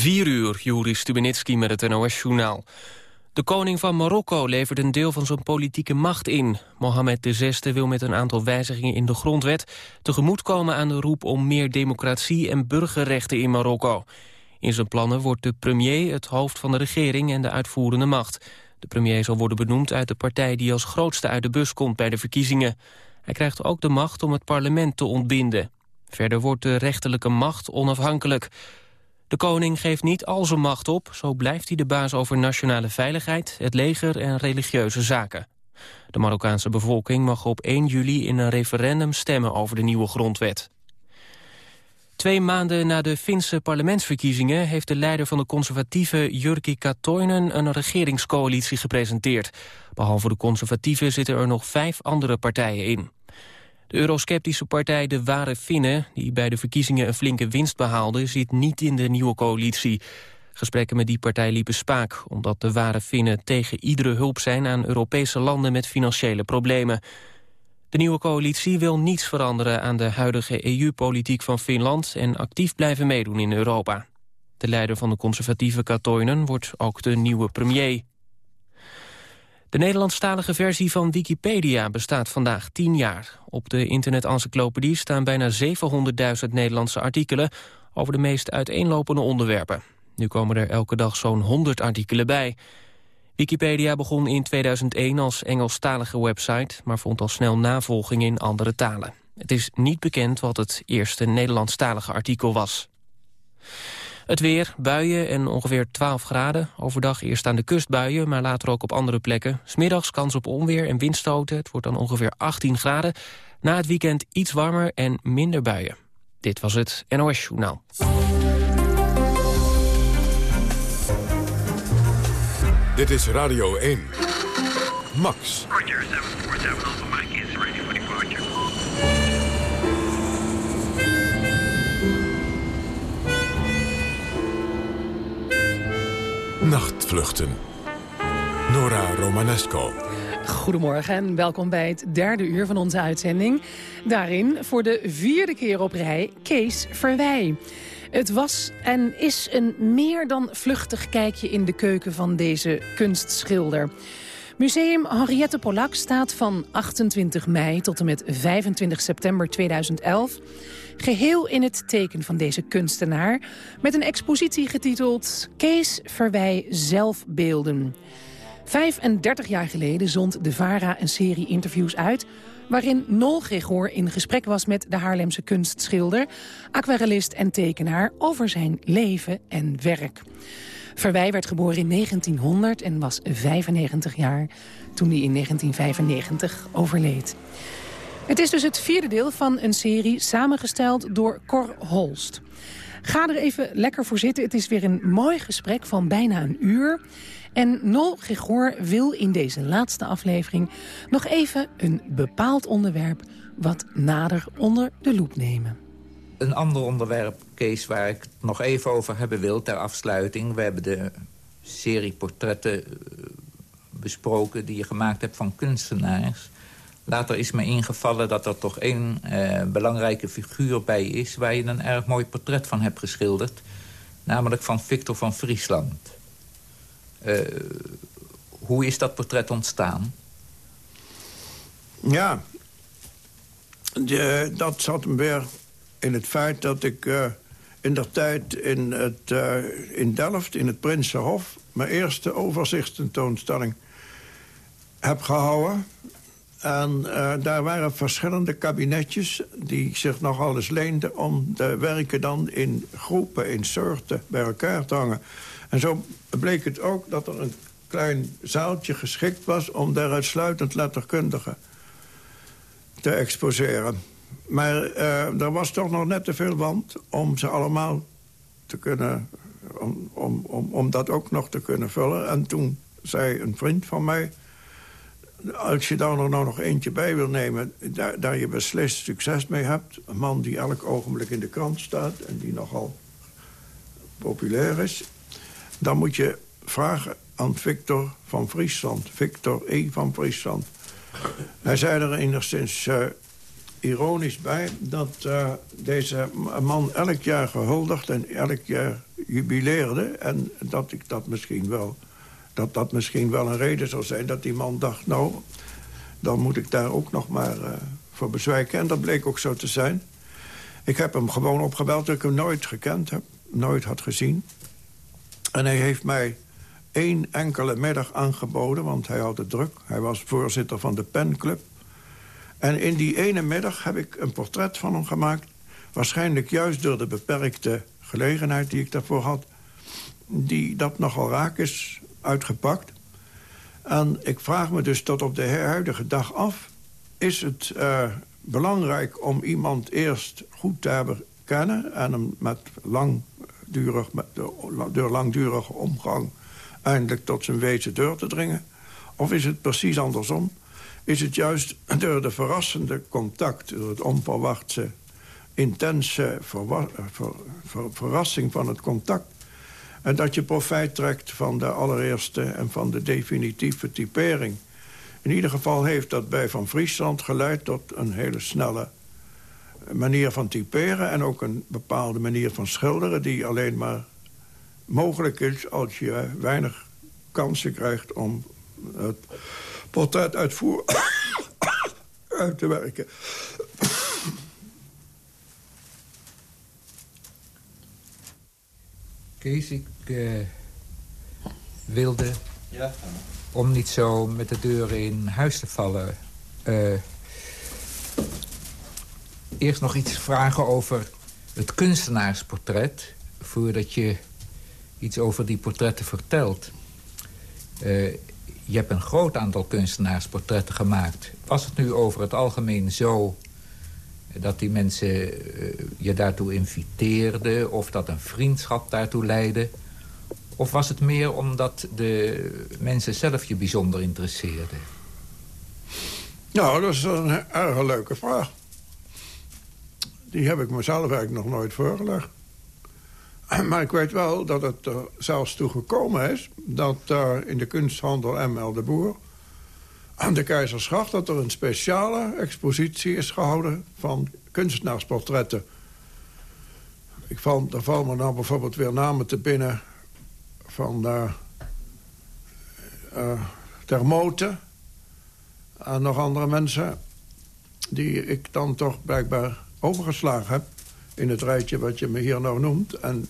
4 uur, Juri Stubenitski met het NOS-journaal. De koning van Marokko levert een deel van zijn politieke macht in. Mohammed VI wil met een aantal wijzigingen in de grondwet... tegemoetkomen aan de roep om meer democratie en burgerrechten in Marokko. In zijn plannen wordt de premier het hoofd van de regering en de uitvoerende macht. De premier zal worden benoemd uit de partij die als grootste uit de bus komt bij de verkiezingen. Hij krijgt ook de macht om het parlement te ontbinden. Verder wordt de rechterlijke macht onafhankelijk. De koning geeft niet al zijn macht op, zo blijft hij de baas over nationale veiligheid, het leger en religieuze zaken. De Marokkaanse bevolking mag op 1 juli in een referendum stemmen over de nieuwe grondwet. Twee maanden na de Finse parlementsverkiezingen... heeft de leider van de conservatieve Jyrki Katoinen een regeringscoalitie gepresenteerd. Behalve de conservatieven zitten er nog vijf andere partijen in. De eurosceptische partij De Ware Finnen, die bij de verkiezingen een flinke winst behaalde, zit niet in de nieuwe coalitie. Gesprekken met die partij liepen spaak, omdat de Ware Finnen tegen iedere hulp zijn aan Europese landen met financiële problemen. De nieuwe coalitie wil niets veranderen aan de huidige EU-politiek van Finland en actief blijven meedoen in Europa. De leider van de conservatieve Katoinen wordt ook de nieuwe premier. De Nederlandstalige versie van Wikipedia bestaat vandaag 10 jaar. Op de internet-encyclopedie staan bijna 700.000 Nederlandse artikelen... over de meest uiteenlopende onderwerpen. Nu komen er elke dag zo'n 100 artikelen bij. Wikipedia begon in 2001 als Engelstalige website... maar vond al snel navolging in andere talen. Het is niet bekend wat het eerste Nederlandstalige artikel was. Het weer, buien en ongeveer 12 graden. Overdag eerst aan de kust buien, maar later ook op andere plekken. Smiddags kans op onweer en windstoten. Het wordt dan ongeveer 18 graden. Na het weekend iets warmer en minder buien. Dit was het NOS Journaal. Dit is Radio 1. Max. Nachtvluchten. Nora Romanesco. Goedemorgen en welkom bij het derde uur van onze uitzending. Daarin voor de vierde keer op rij Kees Verwij. Het was en is een meer dan vluchtig kijkje in de keuken van deze kunstschilder. Museum Henriette Polak staat van 28 mei tot en met 25 september 2011... geheel in het teken van deze kunstenaar... met een expositie getiteld Kees Verwij Zelfbeelden. 35 jaar geleden zond de VARA een serie interviews uit... waarin Nol Gregor in gesprek was met de Haarlemse kunstschilder... aquarellist en tekenaar over zijn leven en werk. Verwij werd geboren in 1900 en was 95 jaar toen hij in 1995 overleed. Het is dus het vierde deel van een serie samengesteld door Cor Holst. Ga er even lekker voor zitten. Het is weer een mooi gesprek van bijna een uur. En Nol Gregor wil in deze laatste aflevering nog even een bepaald onderwerp wat nader onder de loep nemen. Een ander onderwerp, Kees, waar ik het nog even over hebben wil ter afsluiting. We hebben de serie portretten eh, besproken die je gemaakt hebt van kunstenaars. Later is me ingevallen dat er toch één eh, belangrijke figuur bij is... waar je een erg mooi portret van hebt geschilderd. Namelijk van Victor van Friesland. Uh, hoe is dat portret ontstaan? Ja, de, dat zat hem weer in het feit dat ik uh, in der tijd in, het, in Delft, in het Prinsenhof... mijn eerste overzichtstentoonstelling heb gehouden. En uh, daar waren verschillende kabinetjes die zich nogal eens leenden... om de werken dan in groepen, in soorten bij elkaar te hangen. En zo bleek het ook dat er een klein zaaltje geschikt was... om daar uitsluitend letterkundigen te exposeren. Maar uh, er was toch nog net te veel wand om ze allemaal te kunnen... Om, om, om, om dat ook nog te kunnen vullen. En toen zei een vriend van mij... als je daar nou nog eentje bij wil nemen... daar, daar je beslist succes mee hebt... een man die elk ogenblik in de krant staat... en die nogal populair is... dan moet je vragen aan Victor van Friesland. Victor E. van Friesland. Hij zei er enigszins... Uh, ironisch bij dat uh, deze man elk jaar gehuldigd... en elk jaar jubileerde. En dat ik dat misschien wel... dat dat misschien wel een reden zou zijn dat die man dacht... nou, dan moet ik daar ook nog maar uh, voor bezwijken. En dat bleek ook zo te zijn. Ik heb hem gewoon opgebeld dat ik hem nooit gekend heb. Nooit had gezien. En hij heeft mij één enkele middag aangeboden, want hij had het druk. Hij was voorzitter van de penclub. En in die ene middag heb ik een portret van hem gemaakt. Waarschijnlijk juist door de beperkte gelegenheid die ik daarvoor had... die dat nogal raak is uitgepakt. En ik vraag me dus tot op de huidige dag af... is het uh, belangrijk om iemand eerst goed te hebben kennen... en hem met langdurig, door langdurige omgang eindelijk tot zijn wezen door te dringen? Of is het precies andersom? Is het juist door de verrassende contact, door het onverwachte, intense ver, verrassing van het contact... en dat je profijt trekt van de allereerste en van de definitieve typering... In ieder geval heeft dat bij Van Friesland geleid tot een hele snelle manier van typeren... en ook een bepaalde manier van schilderen... die alleen maar mogelijk is als je weinig kansen krijgt... om het portret uitvoer uit te werken. Kees, ik uh, wilde... Ja om niet zo met de deuren in huis te vallen. Uh, eerst nog iets vragen over het kunstenaarsportret... voordat je iets over die portretten vertelt. Uh, je hebt een groot aantal kunstenaarsportretten gemaakt. Was het nu over het algemeen zo dat die mensen uh, je daartoe inviteerden... of dat een vriendschap daartoe leidde... Of was het meer omdat de mensen zelf je bijzonder interesseerden? Nou, dat is een erg leuke vraag. Die heb ik mezelf eigenlijk nog nooit voorgelegd. Maar ik weet wel dat het er zelfs toe gekomen is... dat in de kunsthandel M.L. de Boer... aan de Keizersgracht dat er een speciale expositie is gehouden... van kunstenaarsportretten. Ik val, daar vallen me nou bijvoorbeeld weer namen te binnen van uh, uh, Termoten en nog andere mensen... die ik dan toch blijkbaar overgeslagen heb... in het rijtje wat je me hier nou noemt. En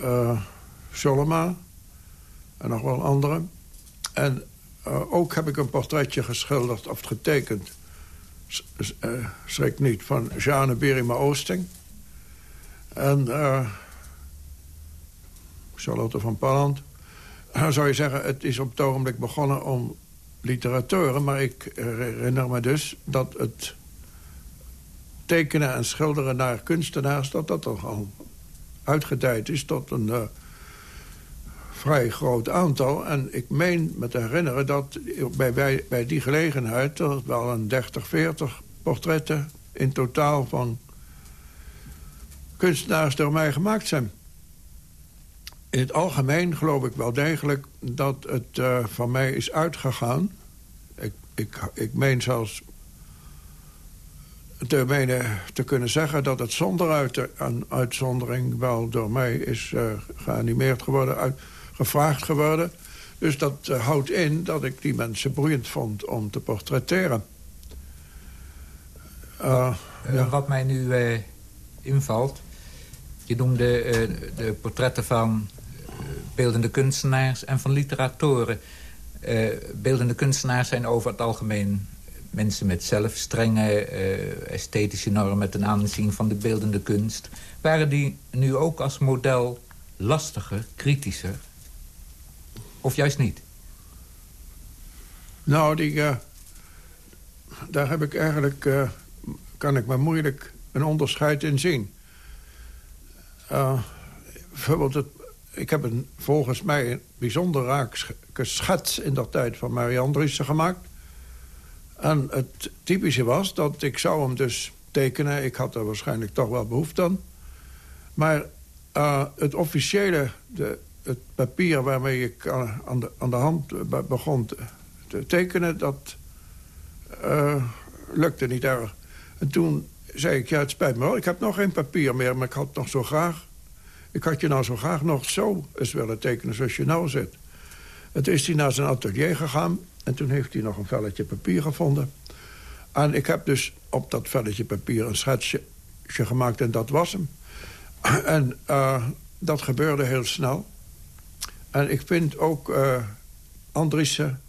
uh, Soloma en nog wel andere. En uh, ook heb ik een portretje geschilderd of getekend... Uh, schrik niet, van Jeanne Berima Oosting. En... Uh, Charlotte van Palland. Dan zou je zeggen, het is op het ogenblik begonnen om literaturen... maar ik herinner me dus dat het tekenen en schilderen naar kunstenaars... dat dat toch al uitgedijd is tot een vrij groot aantal. En ik meen me te herinneren dat bij, bij, bij die gelegenheid... er wel een 30, 40 portretten in totaal van kunstenaars door mij gemaakt zijn in het algemeen geloof ik wel degelijk dat het uh, van mij is uitgegaan. Ik, ik, ik meen zelfs te, menen, te kunnen zeggen dat het zonder een uitzondering wel door mij is uh, geanimeerd geworden, uit, gevraagd geworden. Dus dat uh, houdt in dat ik die mensen boeiend vond om te portretteren. Ja. Wat mij nu invalt, je noemde de portretten van beeldende kunstenaars en van literatoren. Beeldende kunstenaars zijn over het algemeen mensen met zelf strenge uh, esthetische normen... ten aanzien van de beeldende kunst. Waren die nu ook als model lastiger, kritischer? Of juist niet? Nou, die, uh, daar heb ik eigenlijk... kan ik maar moeilijk een onderscheid in zien. bijvoorbeeld het ik heb een, volgens mij een bijzonder raak schets in dat tijd van Marie Andriessen gemaakt. En het typische was dat ik zou hem dus tekenen. Ik had er waarschijnlijk toch wel behoefte aan. Maar uh, het officiële, de, het papier waarmee ik aan, de, aan de hand begon te, tekenen... dat uh, lukte niet erg. En toen zei ik, ja, het spijt me wel. Ik heb nog geen papier meer, maar ik had nog zo graag Ik had je nou zo graag nog zo eens willen tekenen zoals je nou zit. Het is hij naar zijn atelier gegaan... en toen heeft hij nog een velletje papier gevonden. En ik heb dus op dat velletje papier een schetsje gemaakt en dat was hem. En uh, dat gebeurde heel snel. En ik vind ook uh, Andriessen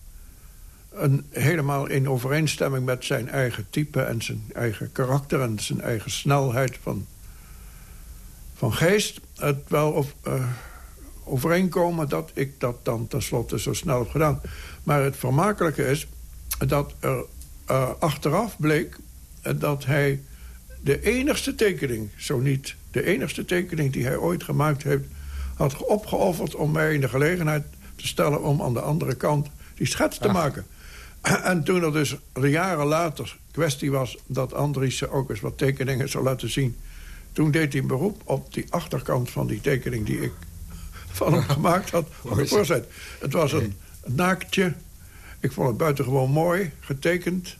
een, helemaal in overeenstemming met zijn eigen type... en zijn eigen karakter en zijn eigen snelheid van, van geest... het wel uh, overeenkomen dat ik dat dan tenslotte zo snel heb gedaan. Maar het vermakelijke is dat er uh, achteraf bleek... dat hij de enigste tekening, zo niet de enigste tekening die hij ooit gemaakt heeft... had opgeofferd om mij in de gelegenheid te stellen... om aan de andere kant die schets te maken. En toen er dus jaren later kwestie was... dat Andries ook eens wat tekeningen zou laten zien... toen deed hij een beroep op die achterkant van die tekening... die ik van hem gemaakt had voorzet. Het was een naaktje. Ik vond het buitengewoon mooi, getekend.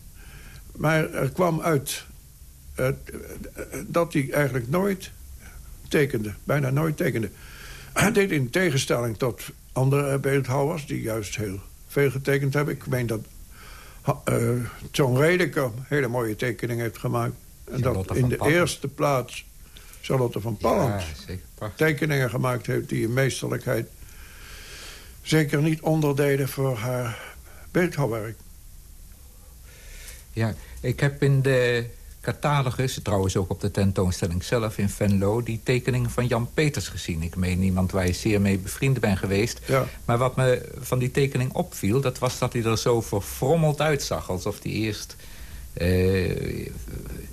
Maar er kwam uit uh, dat hij eigenlijk nooit tekende. Bijna nooit tekende. Hij deed in tegenstelling tot andere beeldhouwers... die juist heel veel getekend hebben. Ik meen dat uh, John Redeker hele mooie tekeningen heeft gemaakt. En dat in de eerste plaats Charlotte van Palland ja, tekeningen gemaakt heeft... die in meesterlijkheid zeker niet onderdeden voor haar beeldhouwwerk. Ja, ik heb in de catalogus, trouwens ook op de tentoonstelling zelf in Venlo... die tekeningen van Jan Peters gezien. Ik meen iemand waar je zeer mee bevriend ben geweest. Ja. Maar wat me van die tekening opviel... dat was dat hij er zo verfrommeld uitzag. Alsof hij eerst uh,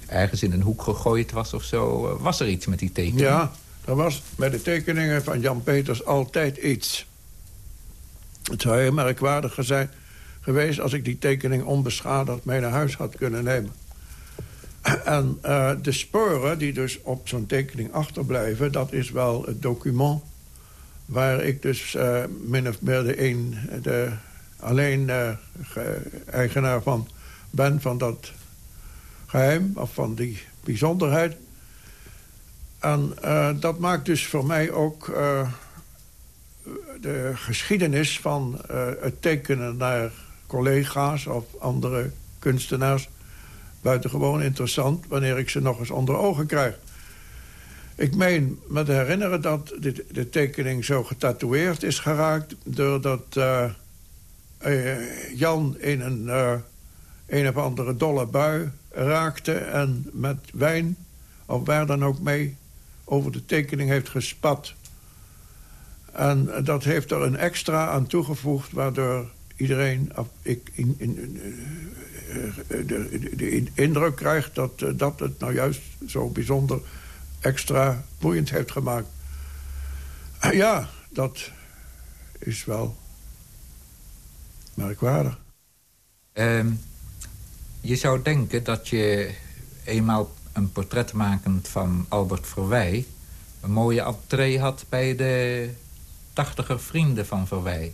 ergens in een hoek gegooid was of zo. Was er iets met die tekening? Ja, er was bij de tekeningen van Jan Peters altijd iets. Het zou heel merkwaardig zijn geweest... als ik die tekening onbeschadigd mee naar huis had kunnen nemen. En uh, de sporen die dus op zo'n tekening achterblijven... dat is wel het document waar ik dus uh, min of meer de, een, de alleen uh, eigenaar van ben... van dat geheim of van die bijzonderheid. En dat maakt dus voor mij ook de geschiedenis van het tekenen naar collega's of andere kunstenaars buitengewoon interessant... wanneer ik ze nog eens onder ogen krijg. Ik meen me te herinneren dat de, tekening zo getatoeëerd is geraakt... doordat uh, uh, Jan in een, uh, een of andere dolle bui raakte... en met wijn, of waar dan ook mee, over de tekening heeft gespat. En dat heeft er een extra aan toegevoegd... waardoor iedereen, ik, in, in, eh, de, de, indruk krijgt dat, eh, dat het nou juist zo bijzonder extra boeiend heeft gemaakt. Ah, ja, dat is wel merkwaardig. Ehm, je zou denken dat je eenmaal een portret makend van Albert Verwij... een mooie entree had bij de tachtiger vrienden van Verwij.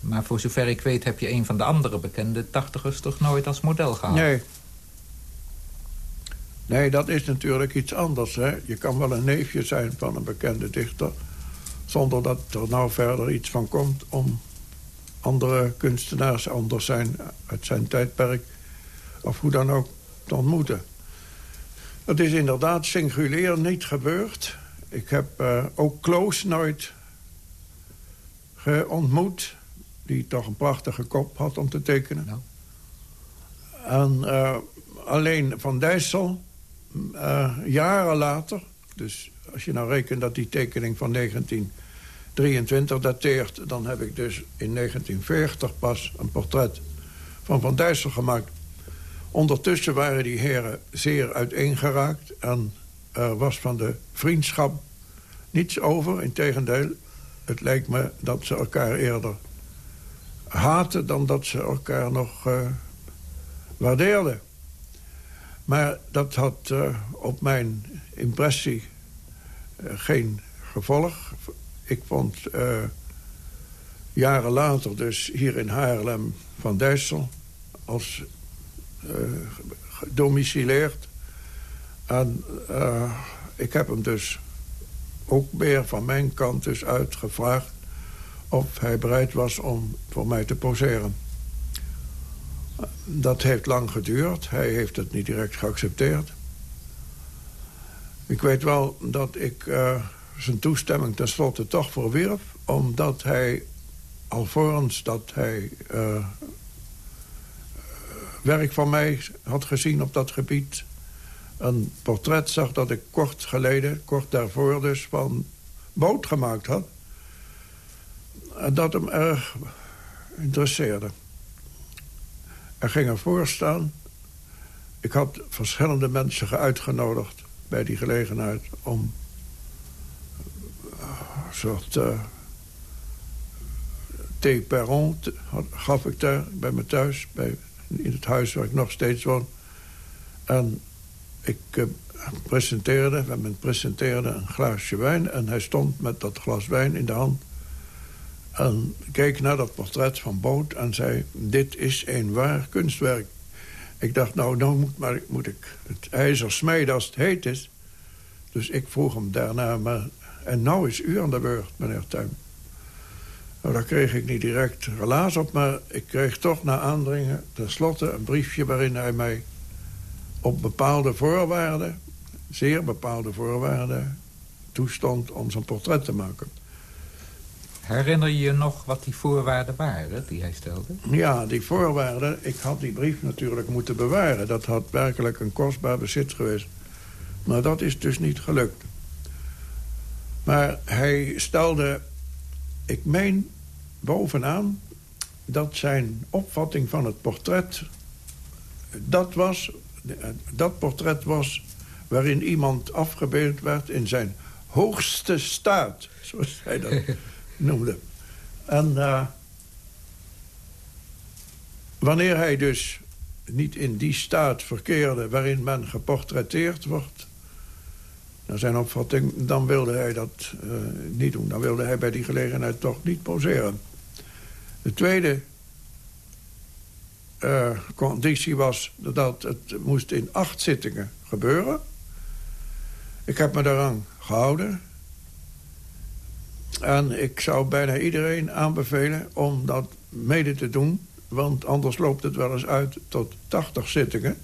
Maar voor zover ik weet heb je een van de andere bekende tachtigers toch nooit als model gehad? Nee. Nee, dat is natuurlijk iets anders. Hè? Je kan wel een neefje zijn van een bekende dichter... zonder dat er nou verder iets van komt om andere kunstenaars anders zijn uit zijn tijdperk... of hoe dan ook te ontmoeten. Het is inderdaad singulier niet gebeurd. Ik heb uh, ook Kloos nooit ontmoet die toch een prachtige kop had om te tekenen. Nou. En uh, alleen Van Dijssel, uh, jaren later... dus als je nou rekent dat die tekening van 1923 dateert... dan heb ik dus in 1940 pas een portret van Van Dijssel gemaakt. Ondertussen waren die heren zeer uiteengeraakt... en er was van de vriendschap niets over. Integendeel, het lijkt me dat ze elkaar eerder haten dan dat ze elkaar nog uh, waardeerden. Maar dat had uh, op mijn impressie uh, geen gevolg. Ik vond jaren later dus hier in Haarlem van Dijssel... als gedomicileerd. En ik heb hem dus ook meer van mijn kant dus uitgevraagd... of hij bereid was om voor mij te poseren. Dat heeft lang geduurd. Hij heeft het niet direct geaccepteerd. Ik weet wel dat ik uh, zijn toestemming tenslotte toch verwierf... omdat hij alvorens dat hij uh, werk van mij had gezien op dat gebied... een portret zag dat ik kort geleden, kort daarvoor dus, van Boot gemaakt had. En dat hem erg interesseerde. Er ging ervoor staan. Ik had verschillende mensen uitgenodigd bij die gelegenheid... om een soort uh, thee perron gaf ik daar bij me thuis... Bij, in het huis waar ik nog steeds woon. En ik uh, presenteerde, men presenteerde een glaasje wijn... en hij stond met dat glas wijn in de hand... En keek naar dat portret van Boot en zei... dit is een waar kunstwerk. Ik dacht, nou, nou moet, maar, moet ik het ijzer smeden als het heet is. Dus ik vroeg hem daarna, maar... en nou is u aan de beurt, meneer Tuin. Nou, daar kreeg ik niet direct relaas op... maar ik kreeg toch na aandringen tenslotte een briefje... waarin hij mij op bepaalde voorwaarden... zeer bepaalde voorwaarden toestond om zijn portret te maken... Herinner je je nog wat die voorwaarden waren die hij stelde? Ja, die voorwaarden... Ik had die brief natuurlijk moeten bewaren. Dat had werkelijk een kostbaar bezit geweest. Maar dat is dus niet gelukt. Maar hij stelde... Ik meen bovenaan dat zijn opvatting van het portret... dat was... Dat portret was waarin iemand afgebeeld werd in zijn hoogste staat. Zoals hij dat noemde. En uh, wanneer hij dus niet in die staat verkeerde... waarin men geportretteerd wordt... naar zijn opvatting, dan wilde hij dat uh, niet doen. Dan wilde hij bij die gelegenheid toch niet poseren. De tweede uh, conditie was dat het moest in acht zittingen gebeuren. Ik heb me daaraan gehouden. En ik zou bijna iedereen aanbevelen om dat mede te doen. Want anders loopt het wel eens uit tot 80 zittingen.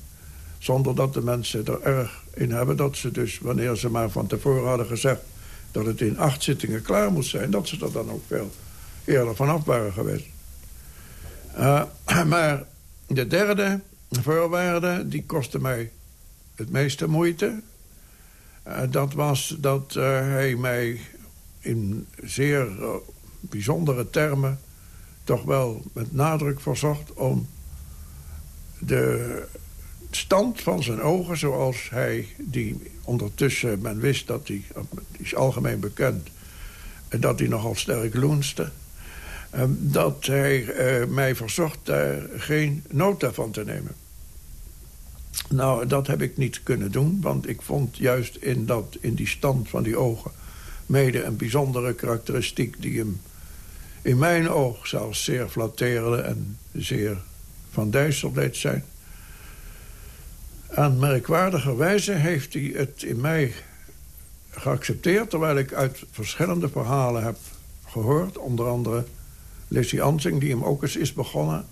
Zonder dat de mensen er erg in hebben. Dat ze dus, wanneer ze maar van tevoren hadden gezegd... dat het in acht zittingen klaar moest zijn... dat ze er dan ook veel eerder vanaf waren geweest. Uh, maar de derde voorwaarde, die kostte mij het meeste moeite. Uh, dat was dat uh, hij mij in zeer uh, bijzondere termen toch wel met nadruk verzocht om de stand van zijn ogen zoals hij die ondertussen men wist dat hij is algemeen bekend en dat hij nogal sterk loenste uh, dat hij uh, mij verzocht daar geen nota van te nemen. Nou, dat heb ik niet kunnen doen, want ik vond juist in, dat, in die stand van die ogen mede een bijzondere karakteristiek... die hem in mijn oog zelfs zeer flatteerde en zeer van duister deed zijn. Aan merkwaardige heeft hij het in mij geaccepteerd... terwijl ik uit verschillende verhalen heb gehoord. Onder andere Lizzie Ansing, die hem ook eens is begonnen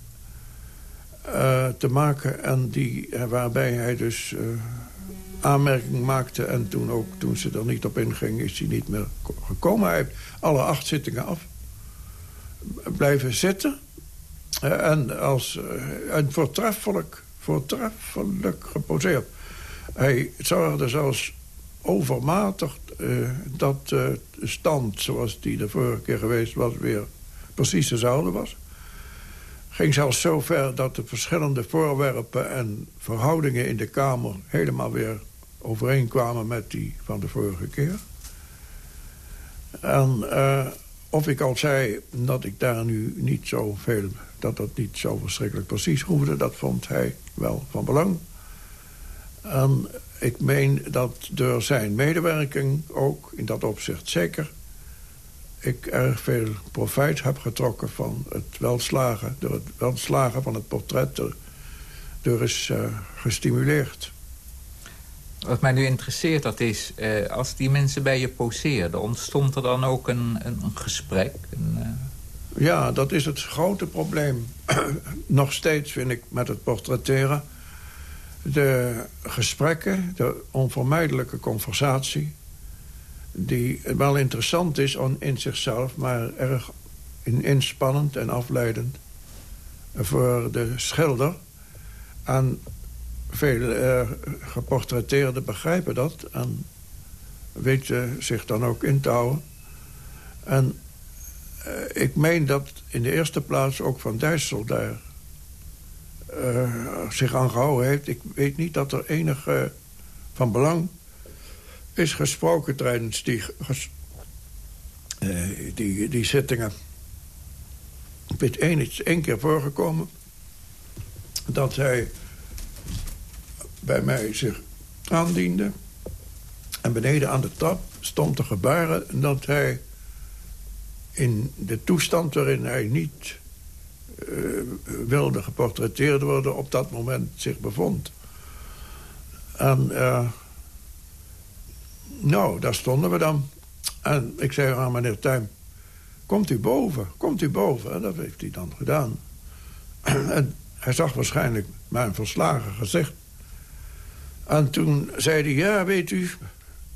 uh, te maken... en die, uh, waarbij hij dus uh, aanmerking maakte. En toen ook, toen ze er niet op inging, is hij niet meer gekomen. Hij heeft alle acht zittingen af. Blijven zitten. En, als, uh, en voortreffelijk, voortreffelijk geposeerd. Hij zorgde zelfs overmatig uh, dat de stand zoals die de vorige keer geweest was... weer precies dezelfde was. Ging zelfs zo ver dat de verschillende voorwerpen en verhoudingen in de kamer... helemaal weer overeenkwamen met die van de vorige keer. En uh, of ik al zei dat ik daar nu niet zo veel... dat dat niet zo verschrikkelijk precies hoefde... dat vond hij wel van belang. En ik meen dat door zijn medewerking ook in dat opzicht zeker... ik erg veel profijt heb getrokken van het welslagen... door het welslagen van het portret... door is uh, gestimuleerd. Wat mij nu interesseert, dat is... Uh, als die mensen bij je poseerden... ontstond er dan ook een, een gesprek? Een, uh... Ja, dat is het grote probleem. Nog steeds vind ik met het portretteren... de gesprekken, de onvermijdelijke conversatie... die wel interessant is in zichzelf... maar erg inspannend en afleidend voor de schilder. En veel uh, geportretteerden begrijpen dat en weten zich dan ook in te houden. En uh, ik meen dat in de eerste plaats ook Van Dijssel daar uh, zich aan gehouden heeft. Ik weet niet dat er enige van belang is gesproken tijdens die, die, die zittingen. Ik weet één, één keer voorgekomen... dat hij bij mij zich aandiende. En beneden aan de trap stond te gebaren dat hij... in de toestand waarin hij niet uh, wilde geportretteerd worden... op dat moment zich bevond. En uh, nou, daar stonden we dan. En ik zei aan meneer Tuim... Komt u boven, komt u boven. En dat heeft hij dan gedaan. en hij zag waarschijnlijk mijn verslagen gezicht. En toen zei hij, ja, weet u...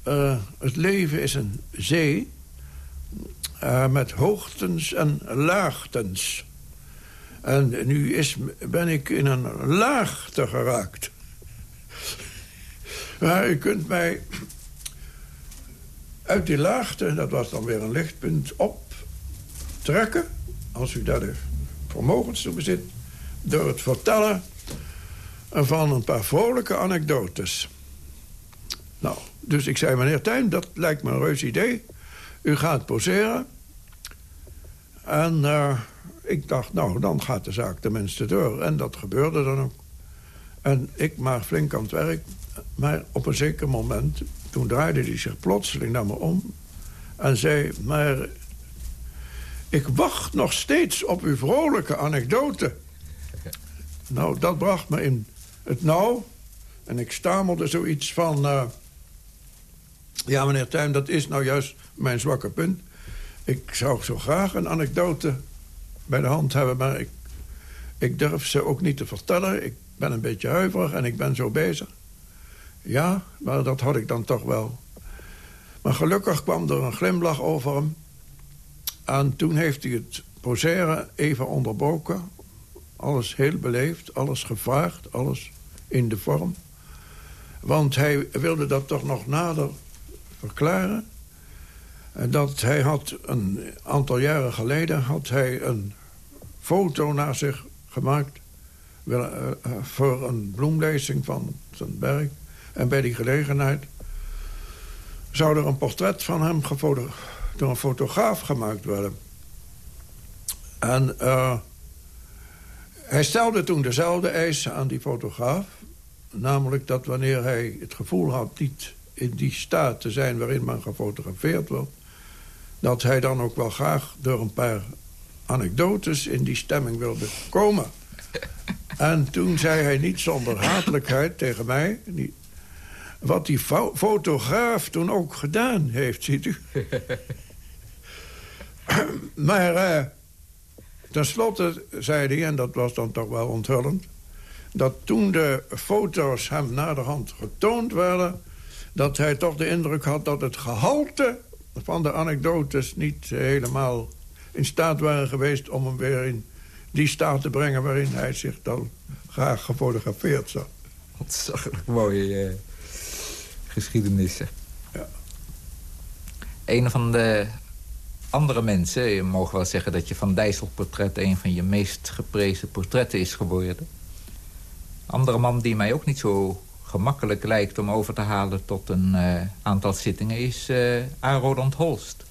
Uh, het leven is een zee... Uh, met hoogtens en laagtens. En nu is, ben ik in een laagte geraakt. maar u kunt mij uit die laagte, dat was dan weer een lichtpunt, op trekken... als u daar de vermogens toe bezit... door het vertellen van een paar vrolijke anekdotes. Nou, dus ik zei, meneer Tuin, dat lijkt me een reus idee. U gaat poseren. En uh, ik dacht, nou, dan gaat de zaak tenminste door. En dat gebeurde dan ook. En ik maar flink aan het werk. Maar op een zeker moment, toen draaide hij zich plotseling naar me om... en zei, maar ik wacht nog steeds op uw vrolijke anekdote. Nou, dat bracht me in het nauw. En ik stamelde zoiets van... Uh, ja, meneer Tuin, dat is nou juist mijn zwakke punt. Ik zou zo graag een anekdote bij de hand hebben... maar ik, ik durf ze ook niet te vertellen. Ik ben een beetje huiverig en ik ben zo bezig. Ja, maar dat had ik dan toch wel. Maar gelukkig kwam er een glimlach over hem... En toen heeft hij het poseren even onderbroken. Alles heel beleefd, alles gevraagd, alles in de vorm. Want hij wilde dat toch nog nader verklaren. Dat hij had een aantal jaren geleden had hij een foto naar zich gemaakt... Eh, eh, voor een bloemlezing van zijn werk. En bij die gelegenheid zou er een portret van hem door een fotograaf gemaakt worden. En uh, hij stelde toen dezelfde eisen aan die fotograaf. Namelijk dat wanneer hij het gevoel had niet in die staat te zijn waarin men gefotografeerd wordt... dat hij dan ook wel graag door een paar anekdotes in die stemming wilde komen. En toen zei hij niet zonder hatelijkheid tegen mij... wat die fotograaf toen ook gedaan heeft, ziet u. maar uh, tenslotte zei hij, en dat was dan toch wel onthullend... dat toen de foto's hem naderhand getoond werden... dat hij toch de indruk had dat het gehalte van de anekdotes... niet helemaal in staat waren geweest om hem weer in die staat te brengen... waarin hij zich dan graag gefotografeerd zag. Ontzettend mooie uh, geschiedenissen. Ja. Een van de andere mensen... je mag wel zeggen dat je Van Dijssel portret... een van je meest geprezen portretten is geworden. Andere man die mij ook niet zo gemakkelijk lijkt om over te halen... tot een uh, aantal zittingen is uh, Roland Holst.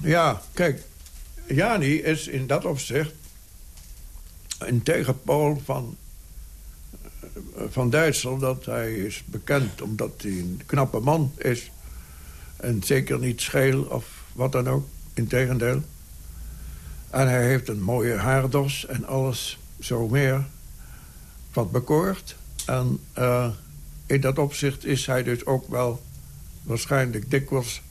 Ja, kijk, Jani is in dat opzicht... een tegenpool van, eh, van Dijssel... dat hij is bekend omdat hij een knappe man is... en zeker niet scheel of wat dan ook. Integendeel. En hij heeft een mooie haardos en alles zo meer wat bekoort. En uh, in dat opzicht is hij dus ook wel waarschijnlijk dikwijls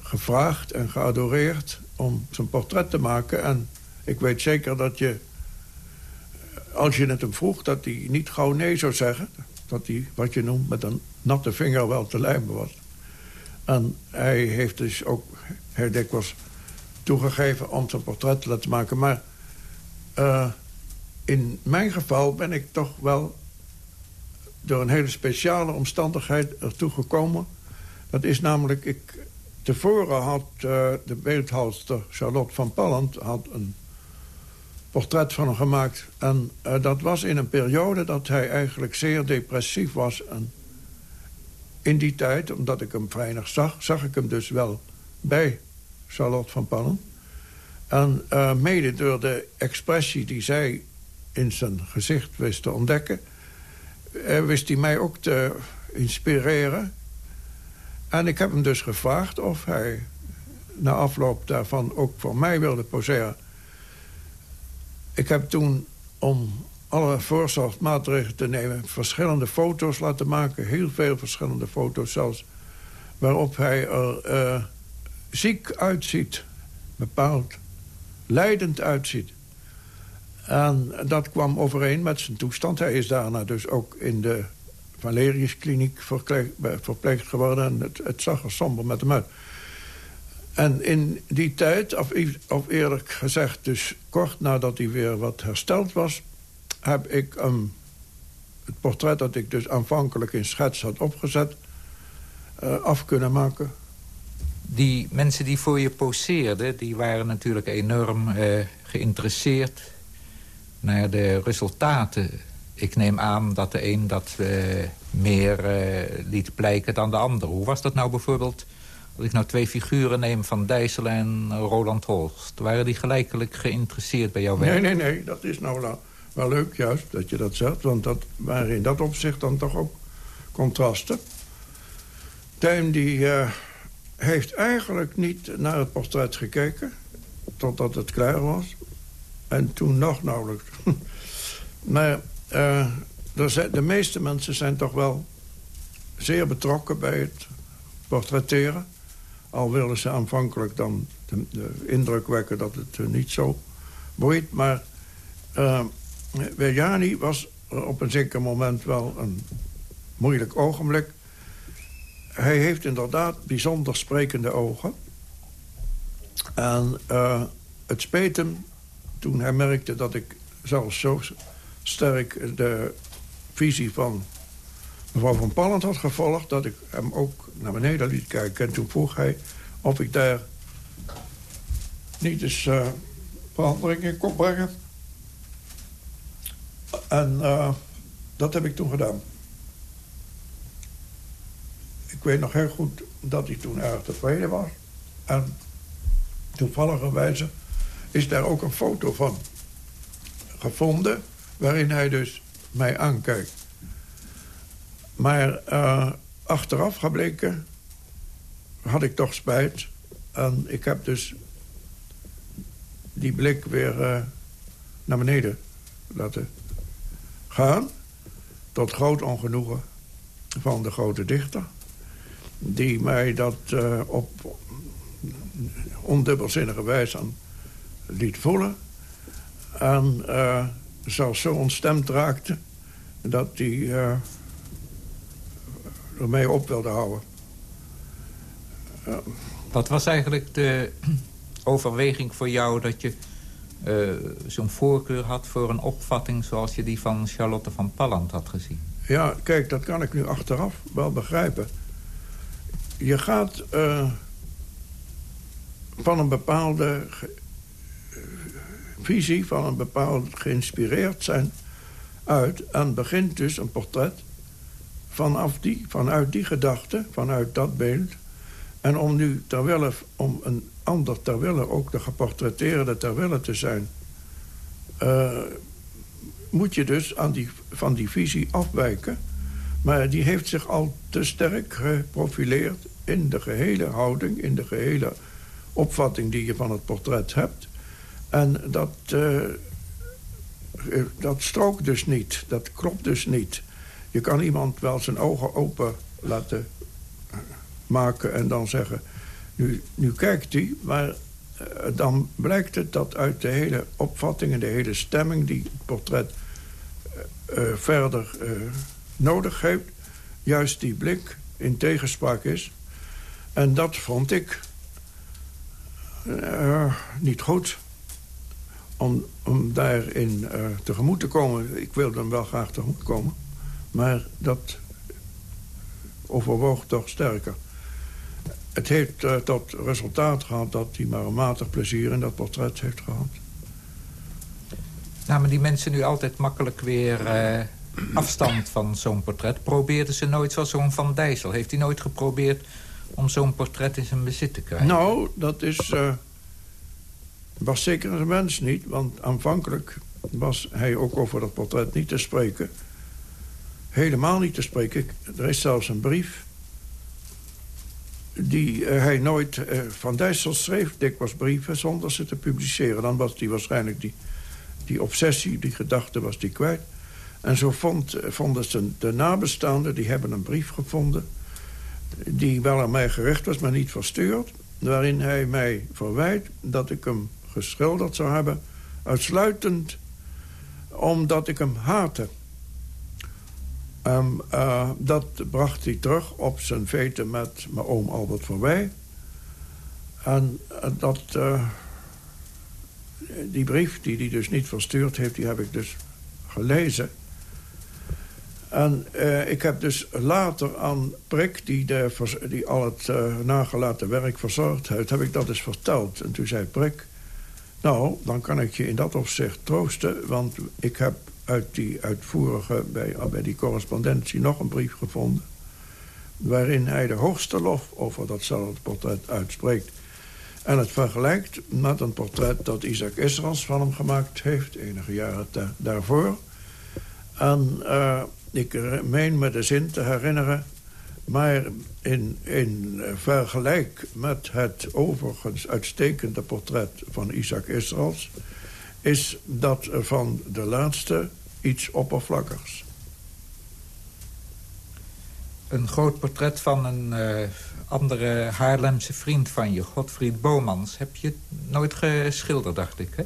gevraagd en geadoreerd om zijn portret te maken. En ik weet zeker dat je, als je het hem vroeg, dat hij niet gauw nee zou zeggen. Dat hij, wat je noemt, met een natte vinger wel te lijmen was. En hij heeft dus ook heel dikwijls toegegeven om zijn portret te laten maken. Maar uh, in mijn geval ben ik toch wel door een hele speciale omstandigheid ertoe gekomen. Dat is namelijk, ik, tevoren had uh, de beeldhouster Charlotte van Palland had een portret van hem gemaakt. En uh, dat was in een periode dat hij eigenlijk zeer depressief was. En in die tijd, omdat ik hem weinig zag, zag ik hem dus wel bij Charlotte van Palland. En uh, mede door de expressie die zij in zijn gezicht wist te ontdekken... Uh, wist hij mij ook te inspireren. En ik heb hem dus gevraagd of hij na afloop daarvan ook voor mij wilde poseren. Ik heb toen, om alle voorzorgsmaatregelen te nemen... verschillende foto's laten maken. Heel veel verschillende foto's zelfs. Waarop hij er uh, ziek uitziet. Bepaald leidend uitziet. En dat kwam overeen met zijn toestand. Hij is daarna dus ook in de Valeriuskliniek verpleegd geworden. En het, het, zag er somber met hem uit. En in die tijd, of, of eerlijk gezegd dus kort nadat hij weer wat hersteld was... heb ik um, het portret dat ik dus aanvankelijk in schets had opgezet... Uh, af kunnen maken die mensen die voor je poseerden... die waren natuurlijk enorm uh, geïnteresseerd naar de resultaten. Ik neem aan dat de een dat uh, meer liet blijken dan de ander. Hoe was dat nou bijvoorbeeld... als ik nou twee figuren neem van Dijssel en Roland Holst... waren die gelijkelijk geïnteresseerd bij jouw werk? Nee, nee, nee. Dat is nou wel leuk juist dat je dat zegt. Want dat waren in dat opzicht dan toch ook contrasten. Tijm die heeft eigenlijk niet naar het portret gekeken... totdat het klaar was. En toen nog nauwelijks. maar uh, de meeste mensen zijn toch wel zeer betrokken bij het portretteren. Al willen ze aanvankelijk dan de, indruk wekken dat het niet zo boeit. Maar Werjani was op een zeker moment wel een moeilijk ogenblik hij heeft inderdaad bijzonder sprekende ogen. En uh, het speet hem toen hij merkte dat ik zelfs zo sterk de visie van mevrouw van Palland had gevolgd... dat ik hem ook naar beneden liet kijken. En toen vroeg hij of ik daar niet eens uh, verandering in kon brengen. En uh, dat heb ik toen gedaan weet nog heel goed dat hij toen erg tevreden was. En toevalligerwijze is daar ook een foto van gevonden... waarin hij dus mij aankijkt. Maar uh, achteraf gebleken had ik toch spijt. En ik heb dus die blik weer uh, naar beneden laten gaan. Tot groot ongenoegen van de grote dichter die mij dat uh, op ondubbelzinnige wijze aan liet voelen. En uh, zelfs zo ontstemd raakte dat hij uh, ermee op wilde houden. Wat was eigenlijk de overweging voor jou dat je zo'n voorkeur had voor een opvatting... zoals je die van Charlotte van Palland had gezien? Ja, kijk, dat kan ik nu achteraf wel begrijpen je gaat uh, van een bepaalde uh, visie, van een bepaald geïnspireerd zijn uit... en begint dus een portret vanaf die, vanuit die gedachte, vanuit dat beeld... en om nu terwille, om een ander terwille, ook de geportretteerde terwille te zijn... Uh, moet je dus aan die, van die visie afwijken... Maar die heeft zich al te sterk geprofileerd in de gehele houding... in de gehele opvatting die je van het portret hebt. En dat, uh, dat strookt dus niet. Dat klopt dus niet. Je kan iemand wel zijn ogen open laten maken en dan zeggen... nu, kijkt hij, maar dan blijkt het dat uit de hele opvatting en de hele stemming... die het portret verder nodig heeft... juist die blik in tegenspraak is. En dat vond ik niet goed. Om, om daarin tegemoet te komen. Ik wilde hem wel graag tegemoet komen. Maar dat overwoog toch sterker. Het heeft uh, tot resultaat gehad dat hij maar een matig plezier in dat portret heeft gehad. Namen die mensen nu altijd makkelijk weer afstand van zo'n portret? Probeerden ze nooit zoals zo'n Van Dijssel? Heeft hij nooit geprobeerd om zo'n portret in zijn bezit te krijgen? Nou, dat is, uh, was zeker een mens niet. Want aanvankelijk was hij ook over dat portret niet te spreken. Helemaal niet te spreken. Er is zelfs een brief die uh, hij nooit... Uh, Van Dijssel schreef dikwijls brieven zonder ze te publiceren. Dan was hij waarschijnlijk die, die obsessie, die gedachte was die kwijt. En zo vond, vonden ze de nabestaanden, die hebben een brief gevonden die wel aan mij gericht was, maar niet verstuurd... waarin hij mij verwijt dat ik hem geschilderd zou hebben... uitsluitend omdat ik hem haatte. Um, uh, dat bracht hij terug op zijn veten met mijn oom Albert Wij. En uh, dat... Uh, die brief die hij dus niet verstuurd heeft, die heb ik dus gelezen... En ik heb dus later aan Prik, die, de, die al het nagelaten werk verzorgd heeft... heb ik dat eens verteld. En toen zei Prik... nou, dan kan ik je in dat opzicht troosten... want ik heb uit die uitvoerige, bij, bij die correspondentie... nog een brief gevonden... waarin hij de hoogste lof over datzelfde portret uitspreekt. En het vergelijkt met een portret dat Isaac Israels van hem gemaakt heeft... enige jaren daarvoor... En uh, ik meen me de zin te herinneren... maar in, in vergelijk met het overigens uitstekende portret van Isaac Israels... is dat van de laatste iets oppervlakkigs. Een groot portret van een uh, andere Haarlemse vriend van je, Godfried Bomans. Heb je nooit geschilderd, dacht ik, hè?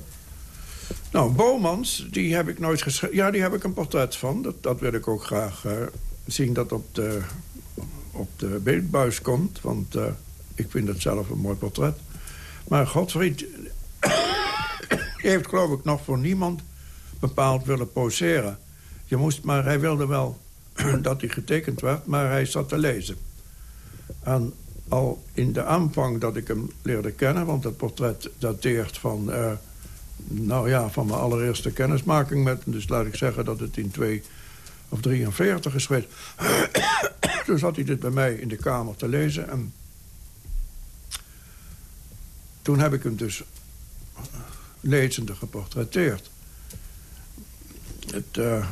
Nou, Bomans, die heb ik nooit geschreven. Ja, die heb ik een portret van. Dat, dat wil ik ook graag uh, zien dat op de, op de beeldbuis komt. Want uh, ik vind het zelf een mooi portret. Maar Godfried heeft geloof ik nog voor niemand bepaald willen poseren. Je moest, maar hij wilde wel dat hij getekend werd, maar hij zat te lezen. En al in de aanvang dat ik hem leerde kennen... want het portret dateert van... Uh, nou ja, van mijn allereerste kennismaking met hem. Dus laat ik zeggen dat het in 2 of 43 is geweest. Toen zat hij dit bij mij in de kamer te lezen. En toen heb ik hem dus lezende geportretteerd. Het uh,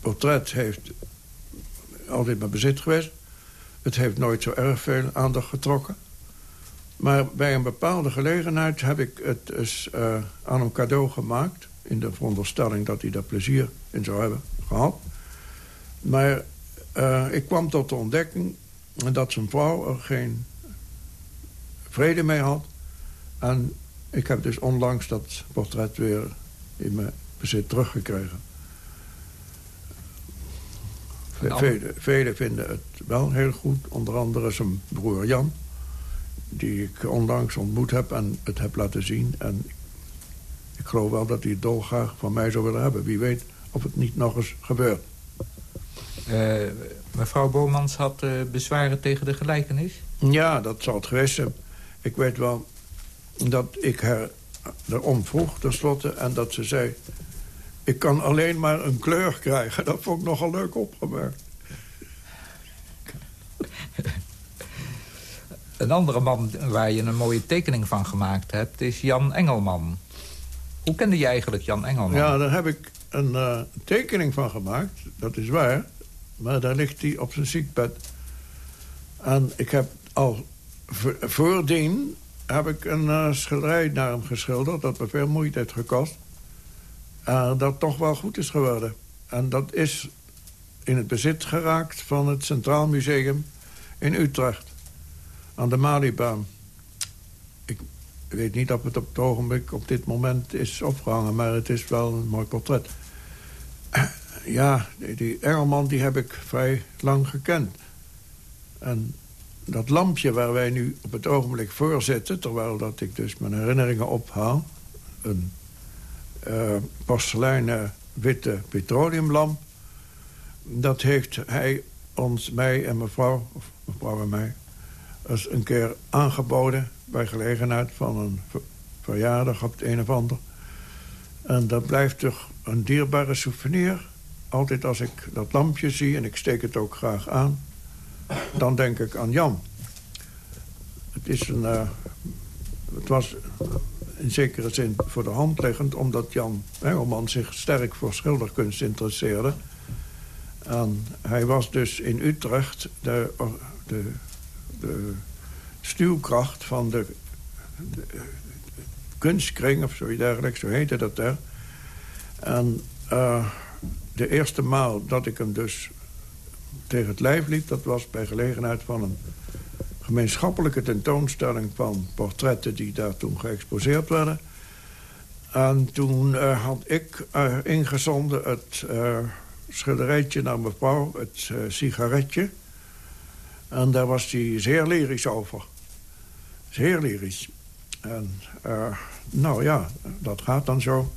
portret heeft altijd mijn bezit geweest. Het heeft nooit zo erg veel aandacht getrokken. Maar bij een bepaalde gelegenheid heb ik het eens uh, aan hem cadeau gemaakt... in de veronderstelling dat hij daar plezier in zou hebben gehad. Maar uh, ik kwam tot de ontdekking dat zijn vrouw er geen vrede mee had. En ik heb dus onlangs dat portret weer in mijn bezit teruggekregen. Velen vele vinden het wel heel goed, onder andere zijn broer Jan die ik onlangs ontmoet heb en het heb laten zien. En ik geloof wel dat hij het dolgraag van mij zou willen hebben. Wie weet of het niet nog eens gebeurt. Uh, mevrouw Bomans had uh, bezwaren tegen de gelijkenis? Ja, dat zal het geweest zijn. Ik weet wel dat ik haar erom vroeg tenslotte... en dat ze zei... ik kan alleen maar een kleur krijgen. Dat vond ik nogal leuk opgemerkt. Een andere man waar je een mooie tekening van gemaakt hebt... is Jan Engelman. Hoe kende je eigenlijk Jan Engelman? Ja, daar heb ik een uh, tekening van gemaakt. Dat is waar. Maar daar ligt hij op zijn ziekbed. En ik heb al voordien heb ik een uh, schilderij naar hem geschilderd... dat me veel moeite heeft gekost. Dat toch wel goed is geworden. En dat is in het bezit geraakt van het Centraal Museum in Utrecht. Aan de Malibaan. Ik weet niet of het op het ogenblik op dit moment is opgehangen... maar het is wel een mooi portret. Ja, die Engelman die heb ik vrij lang gekend. En dat lampje waar wij nu op het ogenblik voor zitten... terwijl dat ik dus mijn herinneringen ophaal... een uh, porseleinen witte petroleumlamp... dat heeft hij ons, mij en mevrouw, of mevrouw en mij... eens een keer aangeboden bij gelegenheid van een verjaardag op het een of ander. En dat blijft toch een dierbare souvenir. Altijd als ik dat lampje zie, en ik steek het ook graag aan... dan denk ik aan Jan. Het, is een, uh, het was in zekere zin voor de hand liggend... omdat Jan Engelman zich sterk voor schilderkunst interesseerde. En hij was dus in Utrecht de, de, de stuwkracht van de, kunstkring... of zoiets dergelijks, zo heette dat daar. En uh, de eerste maal dat ik hem dus tegen het lijf liep... dat was bij gelegenheid van een gemeenschappelijke tentoonstelling van portretten... die daar toen geëxposeerd werden. En toen uh, had ik ingezonden het uh, schilderijtje naar mevrouw, het sigaretje. En daar was hij zeer lyrisch over. Zeer lyrisch. En nou ja, dat gaat dan zo.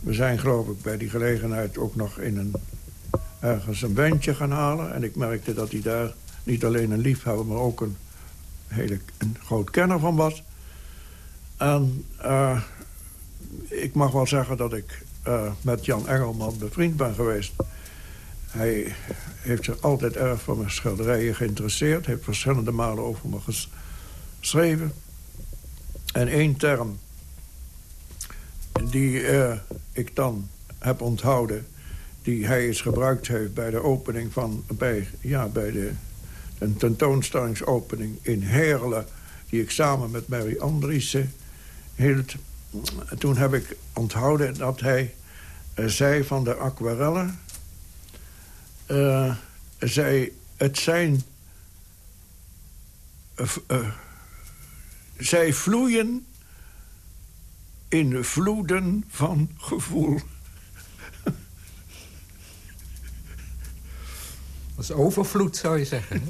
We zijn geloof ik bij die gelegenheid ook nog in een, ergens een bandje gaan halen. En ik merkte dat hij daar niet alleen een liefhebber, maar ook een, hele, een groot kenner van was. En uh, ik mag wel zeggen dat ik uh, met Jan Engelman bevriend ben geweest. Hij heeft zich altijd erg voor mijn schilderijen geïnteresseerd. heeft verschillende malen over me geschreven. En één term die uh, ik dan heb onthouden... die hij eens gebruikt heeft bij de opening van... bij, ja, bij de een tentoonstellingsopening in Heerlen... die ik samen met Mary Andriessen hield. Toen heb ik onthouden dat hij uh, zei van de aquarellen... Uh, zei, het zijn... Uh, zij vloeien in vloeden van gevoel. Is overvloed, zou je zeggen.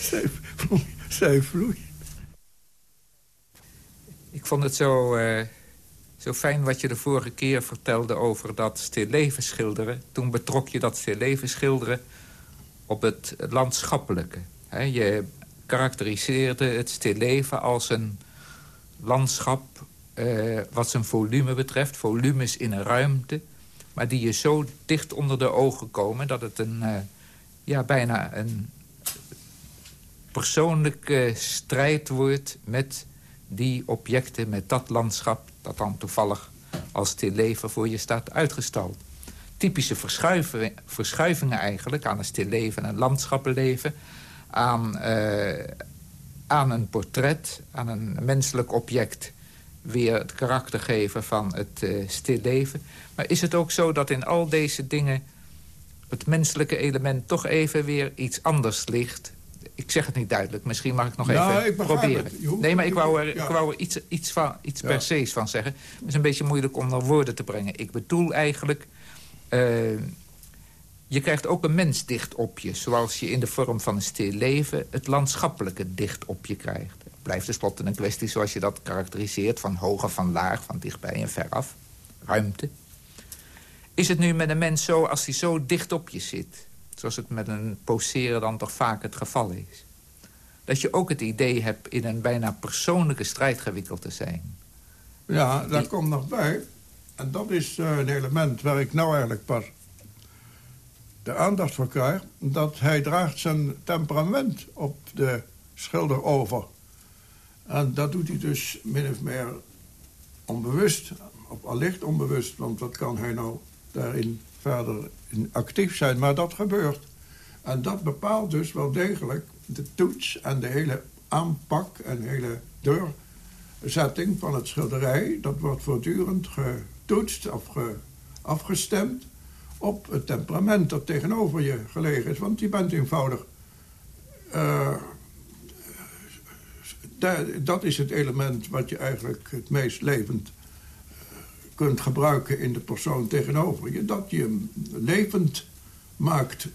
zij, vloeien. Ik vond het zo, uh, zo fijn wat je de vorige keer vertelde over dat stilleven schilderen. Toen betrok je dat stilleven schilderen op het landschappelijke. He, je karakteriseerde het stilleven als een landschap uh, wat zijn volume betreft. Volumes in een ruimte. Maar die je zo dicht onder de ogen komen... dat het een, uh, ja, bijna een persoonlijke strijd wordt... met die objecten, met dat landschap... dat dan toevallig als stil leven voor je staat uitgestald. Typische verschuivingen, verschuivingen eigenlijk aan een stil leven en een landschappenleven... aan, uh, aan een portret, aan een menselijk object weer het karakter geven van het uh, stilleven. Maar is het ook zo dat in al deze dingen... het menselijke element toch even weer iets anders ligt? Ik zeg het niet duidelijk. Misschien mag ik nog nou, even proberen. nee, maar ik wou er, ik wou er iets, iets, van, iets per se van zeggen. Het is een beetje moeilijk om naar woorden te brengen. Ik bedoel eigenlijk... Uh, je krijgt ook een mens dicht op je. Zoals je in de vorm van een stil leven het landschappelijke dicht op je krijgt blijft tenslotte een kwestie zoals je dat karakteriseert... van hoger, van laag, van dichtbij en veraf. Ruimte. Is het nu met een mens zo als hij zo dicht op je zit... zoals het met een poseren dan toch vaak het geval is... dat je ook het idee hebt in een bijna persoonlijke strijd gewikkeld te zijn? Ja, daar komt nog bij. En dat is uh, een element waar ik nou eigenlijk pas de aandacht voor krijg... dat hij draagt zijn temperament op de schilder over. En dat doet hij dus min of meer onbewust, of allicht onbewust... want wat kan hij nou daarin verder in actief zijn. Maar dat gebeurt. En dat bepaalt dus wel degelijk de toets en de hele aanpak... en de hele doorzetting van het schilderij. Dat wordt voortdurend getoetst of ge, afgestemd op het temperament dat tegenover je gelegen is. Want je bent eenvoudig... Uh, dat is het element wat je eigenlijk het meest levend kunt gebruiken in de persoon tegenover je. Dat je hem levend maakt.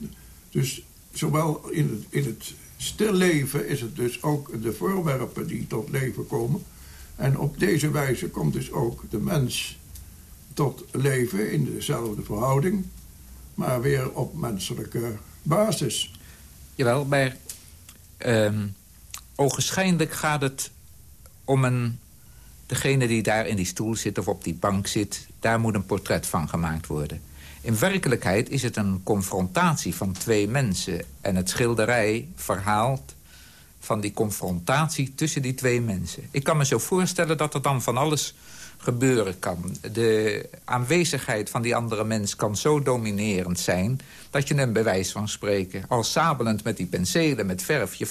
Dus zowel in het, in het stilleven is het dus ook de voorwerpen die tot leven komen. En op deze wijze komt dus ook de mens tot leven in dezelfde verhouding... maar weer op menselijke basis. Jawel, maar uh, ogenschijnlijk gaat het om een... degene die daar in die stoel zit of op die bank zit... daar moet een portret van gemaakt worden. In werkelijkheid is het een confrontatie van twee mensen. En het schilderij verhaalt van die confrontatie tussen die twee mensen. Ik kan me zo voorstellen dat er dan van alles gebeuren kan. De aanwezigheid van die andere mens kan zo dominerend zijn... dat je een bewijs van spreken... al sabelend met die penselen, met verf... je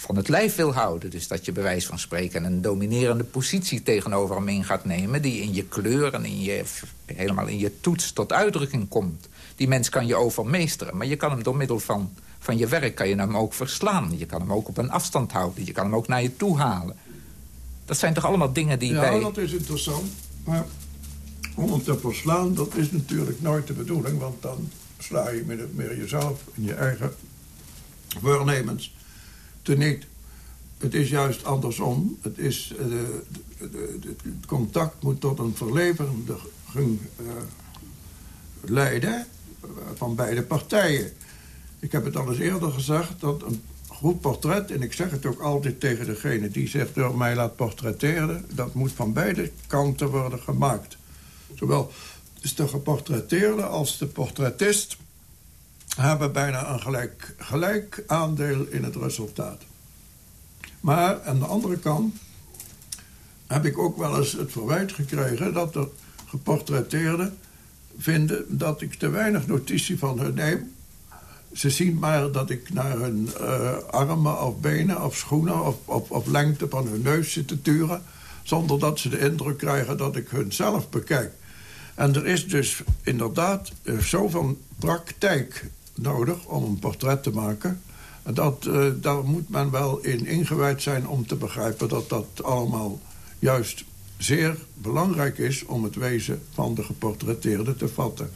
van, het lijf wil houden. Dus dat je bewijs van spreken een dominerende positie tegenover hem in gaat nemen... die in je kleur en in je, helemaal in je toets tot uitdrukking komt. Die mens kan je overmeesteren, maar je kan hem door middel van, van je werk... kan je hem ook verslaan. Je kan hem ook op een afstand houden. Je kan hem ook naar je toe halen. Dat zijn toch allemaal dingen die ja, bij... Ja, dat is interessant. Maar om hem te verslaan, dat is natuurlijk nooit de bedoeling... want dan sla je meer jezelf in je eigen voornemens teniet. Het is juist andersom. Het, is, uh, het contact moet tot een verlevendiging uh, leiden van beide partijen. Ik heb het al eens eerder gezegd dat een goed portret... en ik zeg het ook altijd tegen degene die zich door mij laat portretteren... dat moet van beide kanten worden gemaakt. Zowel de geportretteerde als de portretist... hebben bijna een gelijk, gelijk aandeel in het resultaat. Maar aan de andere kant heb ik ook wel eens het verwijt gekregen... dat de geportretteerden vinden dat ik te weinig notitie van hun neem ze zien maar dat ik naar hun uh, armen of benen of schoenen... Of, of, lengte van hun neus zit te turen... zonder dat ze de indruk krijgen dat ik hun zelf bekijk. En er is dus inderdaad uh, zoveel praktijk nodig om een portret te maken... Dat, uh, daar moet men wel in ingewijd zijn om te begrijpen... dat dat allemaal juist zeer belangrijk is... om het wezen van de geportretteerde te vatten.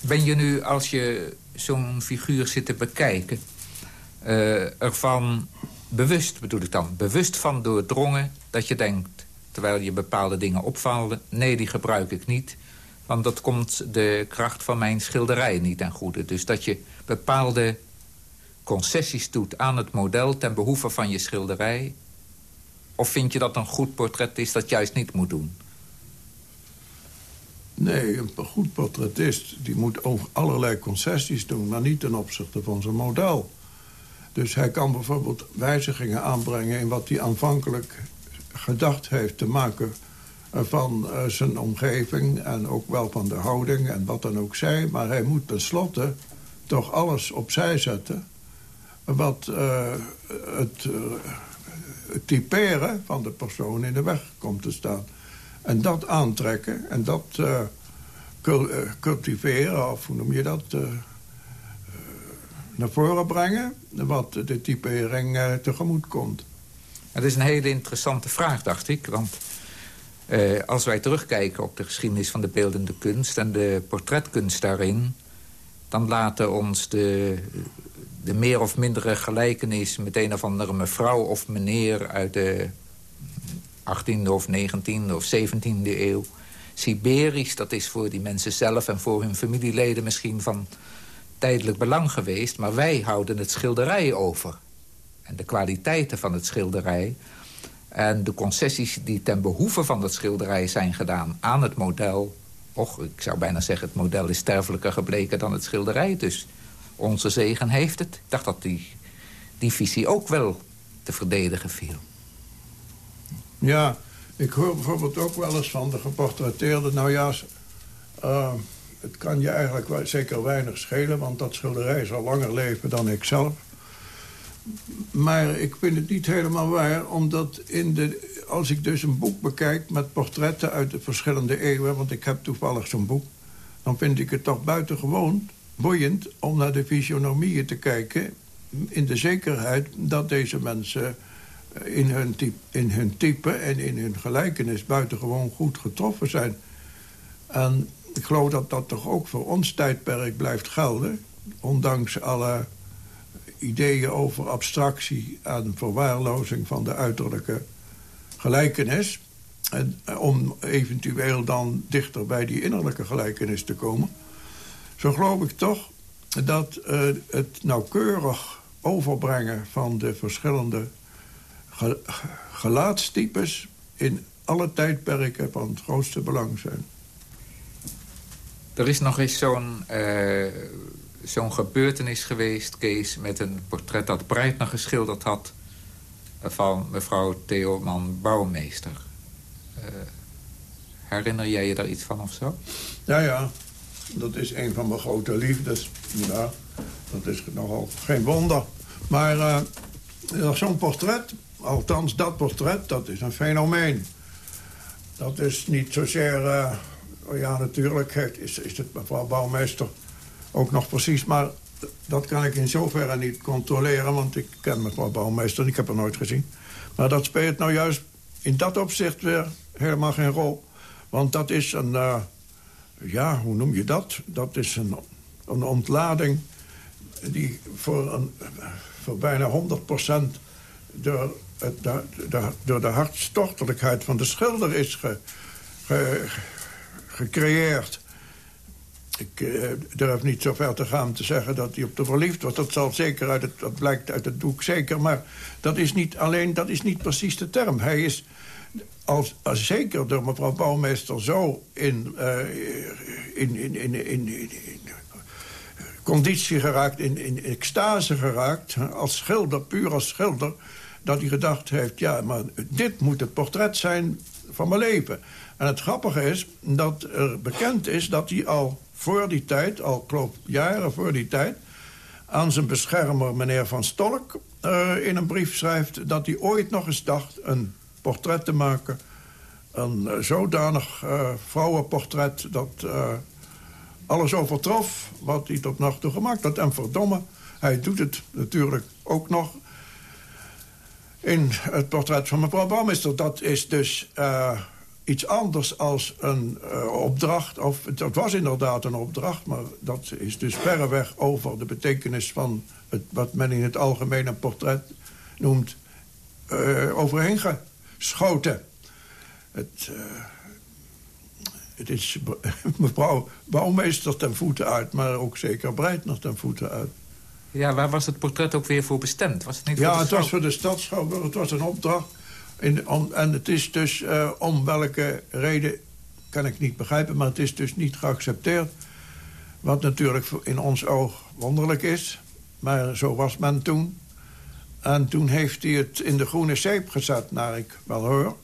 Ben je nu, als je zo'n figuur zit te bekijken... Uh, ervan bewust, bedoel ik dan, bewust van doordrongen... dat je denkt, terwijl je bepaalde dingen opvallen... nee, die gebruik ik niet, want dat komt de kracht van mijn schilderij niet ten goede. Dus dat je bepaalde concessies doet aan het model... ten behoeve van je schilderij... of vind je dat een goed portret is dat juist niet moet doen? Nee, een goed portretist die moet over allerlei concessies doen... maar niet ten opzichte van zijn model. Dus hij kan bijvoorbeeld wijzigingen aanbrengen... in wat hij aanvankelijk gedacht heeft te maken van uh, zijn omgeving... en ook wel van de houding en wat dan ook zij. Maar hij moet tenslotte toch alles opzij zetten... wat uh, het, het typeren van de persoon in de weg komt te staan. En dat aantrekken en dat cultiveren, of hoe noem je dat... Naar voren brengen, wat de typering tegemoet komt. Het is een hele interessante vraag, dacht ik. Want uh, als wij terugkijken op de geschiedenis van de beeldende kunst... en de portretkunst daarin... dan laten ons de, de meer of mindere gelijkenis... met een of andere mevrouw of meneer uit de 18e of 19e of 17e eeuw. Siberisch, dat is voor die mensen zelf en voor hun familieleden misschien van tijdelijk belang geweest. Maar wij houden het schilderij over. En de kwaliteiten van het schilderij. En de concessies die ten behoeve van het schilderij zijn gedaan aan het model. Och, ik zou bijna zeggen, het model is sterfelijker gebleken dan het schilderij. Dus onze zegen heeft het. Ik dacht dat die, die visie ook wel te verdedigen viel. Ja, ik hoor bijvoorbeeld ook wel eens van de geportretteerde... nou ja, uh, het kan je eigenlijk zeker weinig schelen... want dat schilderij zal langer leven dan ik zelf. Maar ik vind het niet helemaal waar, omdat in de, als ik dus een boek bekijk... met portretten uit de verschillende eeuwen... want ik heb toevallig zo'n boek... dan vind ik het toch buitengewoon boeiend om naar de fysionomieën te kijken... in de zekerheid dat deze mensen in hun, type, in hun type en in hun gelijkenis buitengewoon goed getroffen zijn. En ik geloof dat dat toch ook voor ons tijdperk blijft gelden. Ondanks alle ideeën over abstractie en verwaarlozing van de uiterlijke gelijkenis. En eh, om eventueel dan dichter bij die innerlijke gelijkenis te komen. Zo geloof ik toch dat uh, het nauwkeurig overbrengen van de verschillende gelaatstypes in alle tijdperken van het grootste belang zijn. Er is nog eens zo'n uh, zo'n gebeurtenis geweest, Kees... met een portret dat Breitner geschilderd had... van mevrouw Theoman Bouwmeester. Uh, herinner jij je daar iets van of zo? Ja, ja. Dat is een van mijn grote liefdes. Ja, dat is nogal geen wonder. Maar uh, zo'n portret Althans, dat portret, dat is een fenomeen. Dat is niet zozeer... Uh, ja, natuurlijk is, is het mevrouw Bouwmeester ook nog precies... maar dat kan ik in zoverre niet controleren... want ik ken mevrouw Bouwmeester ik heb haar nooit gezien. Maar dat speelt nou juist in dat opzicht weer helemaal geen rol. Want dat is een... Uh, ja, hoe noem je dat? Dat is een, een ontlading die voor, bijna 100 door de, de, door de hartstochtelijkheid van de schilder is ge, gecreëerd. Ik uh, durf niet zo ver te gaan te zeggen dat hij op de verliefd was. Dat, zal zeker uit het, dat blijkt uit het boek zeker. Maar dat is niet alleen, dat is niet precies de term. Hij is als, als zeker door mevrouw Bouwmeester zo in, uh, in, in, in, in, in, conditie geraakt, in, in extase geraakt. Als schilder, puur als schilder dat hij gedacht heeft... ja, maar dit moet het portret zijn van mijn leven. En het grappige is dat er bekend is dat hij al voor die tijd... al klopt jaren voor die tijd... aan zijn beschermer, meneer Van Stolk... Uh, in een brief schrijft dat hij ooit nog eens dacht... een portret te maken, een uh, zodanig uh, vrouwenportret... dat alles overtrof wat hij tot nog toe gemaakt had. En verdomme, hij doet het natuurlijk ook nog in het portret van mevrouw Bouwmeester. Dat is dus iets anders als een uh, opdracht. Of, dat was inderdaad een opdracht, maar dat is dus verreweg over de betekenis van het, wat men in het algemeen een portret noemt, uh, overheen geschoten. Het, het is mevrouw Bouwmeester ten voeten uit, maar ook zeker Breitner ten voeten uit. Ja, waar was het portret ook weer voor bestemd? Was het niet ja, het was voor de stadsschouwburg. Het was een opdracht. En het is dus uh, om welke reden kan ik niet begrijpen... maar het is dus niet geaccepteerd. Wat natuurlijk in ons oog wonderlijk is. Maar zo was men toen. En toen heeft hij het in de groene zeep gezet, naar ik wel hoor.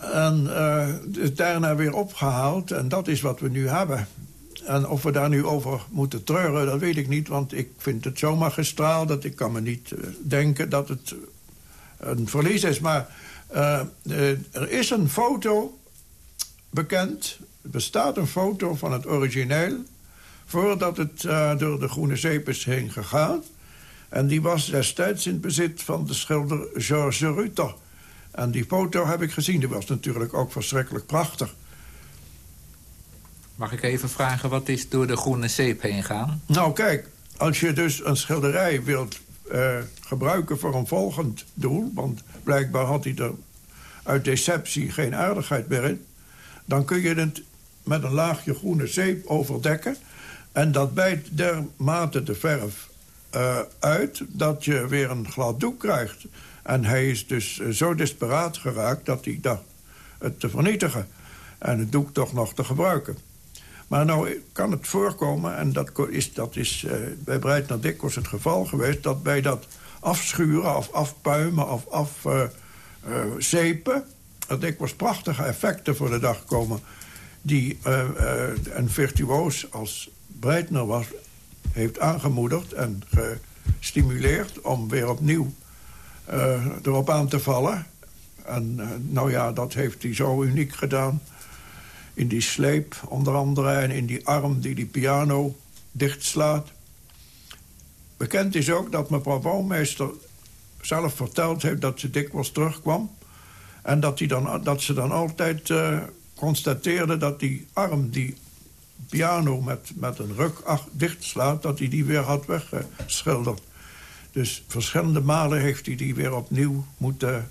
En uh, daarna weer opgehaald. En dat is wat we nu hebben. En of we daar nu over moeten treuren, dat weet ik niet. Want ik vind het zo magistraal dat ik kan me niet uh, denken dat het een verlies is. Maar uh, uh, er is een foto bekend. Er bestaat een foto van het origineel... voordat het door de Groene Zeep is heen gegaan. En die was destijds in bezit van de schilder Georges Rutter. En die foto heb ik gezien. Die was natuurlijk ook verschrikkelijk prachtig. Mag ik even vragen, wat is door de groene zeep heen gaan? Nou, kijk, als je dus een schilderij wilt uh, gebruiken voor een volgend doel... want blijkbaar had hij er uit deceptie geen aardigheid meer in... dan kun je het met een laagje groene zeep overdekken... en dat bijt dermate de verf uh, uit dat je weer een glad doek krijgt. En hij is dus uh, zo desperaat geraakt dat hij dacht het te vernietigen... en het doek toch nog te gebruiken. Maar nou kan het voorkomen, en dat is, dat is uh, bij Breitner dikwijls het geval geweest... dat bij dat afschuren of afpuimen of afzepen... Uh, uh, er dikwijls prachtige effecten voor de dag komen... die uh, een virtuoos als Breitner was, heeft aangemoedigd en gestimuleerd... om weer opnieuw erop aan te vallen. En nou ja, dat heeft hij zo uniek gedaan In die sleep onder andere en in die arm die die piano dichtslaat. Bekend is ook dat mevrouw Bouwmeester zelf verteld heeft dat ze dikwijls terugkwam. En dat, dan, dat ze dan altijd uh, constateerde dat die arm die piano met, met een ruk dichtslaat... dat hij die weer had weggeschilderd. Dus verschillende malen heeft hij die weer opnieuw moeten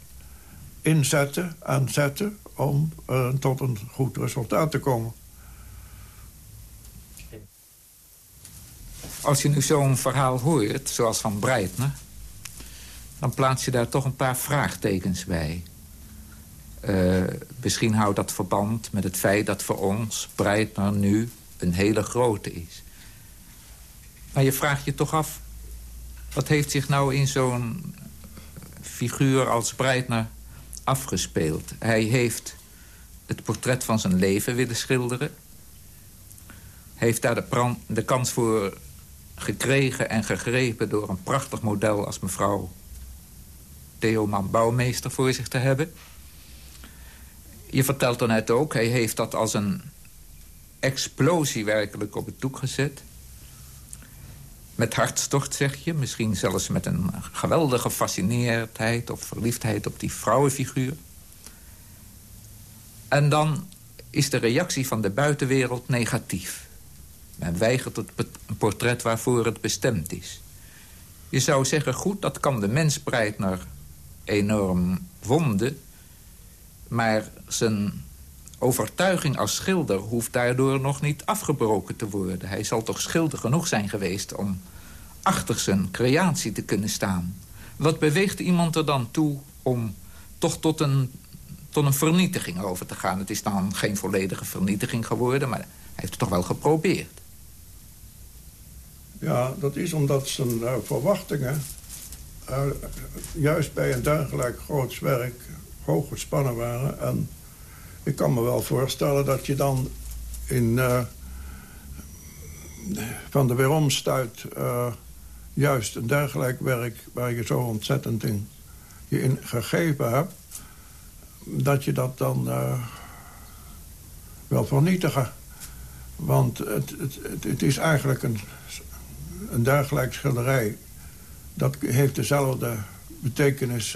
inzetten, aanzetten... om uh, tot een goed resultaat te komen. Als je nu zo'n verhaal hoort, zoals van Breitner... dan plaats je daar toch een paar vraagtekens bij. Uh, misschien houdt dat verband met het feit dat voor ons Breitner nu een hele grote is. Maar je vraagt je toch af... wat heeft zich nou in zo'n figuur als Breitner afgespeeld? Hij heeft het portret van zijn leven willen schilderen. Heeft daar de, de kans voor gekregen en gegrepen... door een prachtig model als mevrouw Theoman Bouwmeester voor zich te hebben. Je vertelt er net ook, hij heeft dat als een explosie werkelijk op het doek gezet. Met hartstocht, zeg je. Misschien zelfs met een geweldige fascineerdheid of verliefdheid op die vrouwenfiguur. En dan is de reactie van de buitenwereld negatief. Men weigert het portret waarvoor het bestemd is. Je zou zeggen, goed, dat kan de mens Breitner enorm wonden... maar zijn overtuiging als schilder hoeft daardoor nog niet afgebroken te worden. Hij zal toch schilder genoeg zijn geweest om achter zijn creatie te kunnen staan. Wat beweegt iemand er dan toe om toch tot een, tot een vernietiging over te gaan? Het is dan geen volledige vernietiging geworden, maar hij heeft het toch wel geprobeerd. Ja, dat is omdat zijn uh, verwachtingen... Uh, juist bij een dergelijk groots werk hoog gespannen waren... en ik kan me wel voorstellen dat je dan in, uh, van de weerom stuit... Uh, juist een dergelijk werk waar je zo ontzettend in, je in gegeven hebt... dat je dat dan uh, wel vernietigen. Want het, het, het, het, is eigenlijk een, een dergelijk schilderij... dat heeft dezelfde betekenis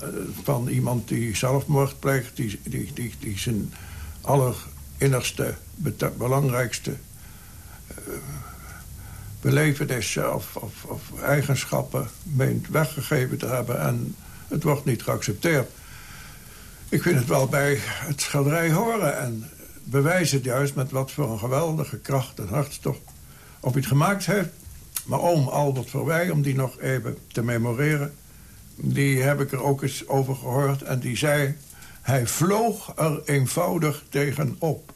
eh, van iemand die zelfmoord pleegt... die, die, die, zijn allerinnerste, belangrijkste uh, belevenissen of, eigenschappen meent weggegeven te hebben... en het wordt niet geaccepteerd. Ik vind het wel bij het schilderij horen en bewijs het juist... met wat voor een geweldige kracht en hartstocht op iets gemaakt heeft. Maar oom Albert Verwij, om die nog even te memoreren die heb ik er ook eens over gehoord. En die zei, hij vloog er eenvoudig tegenop.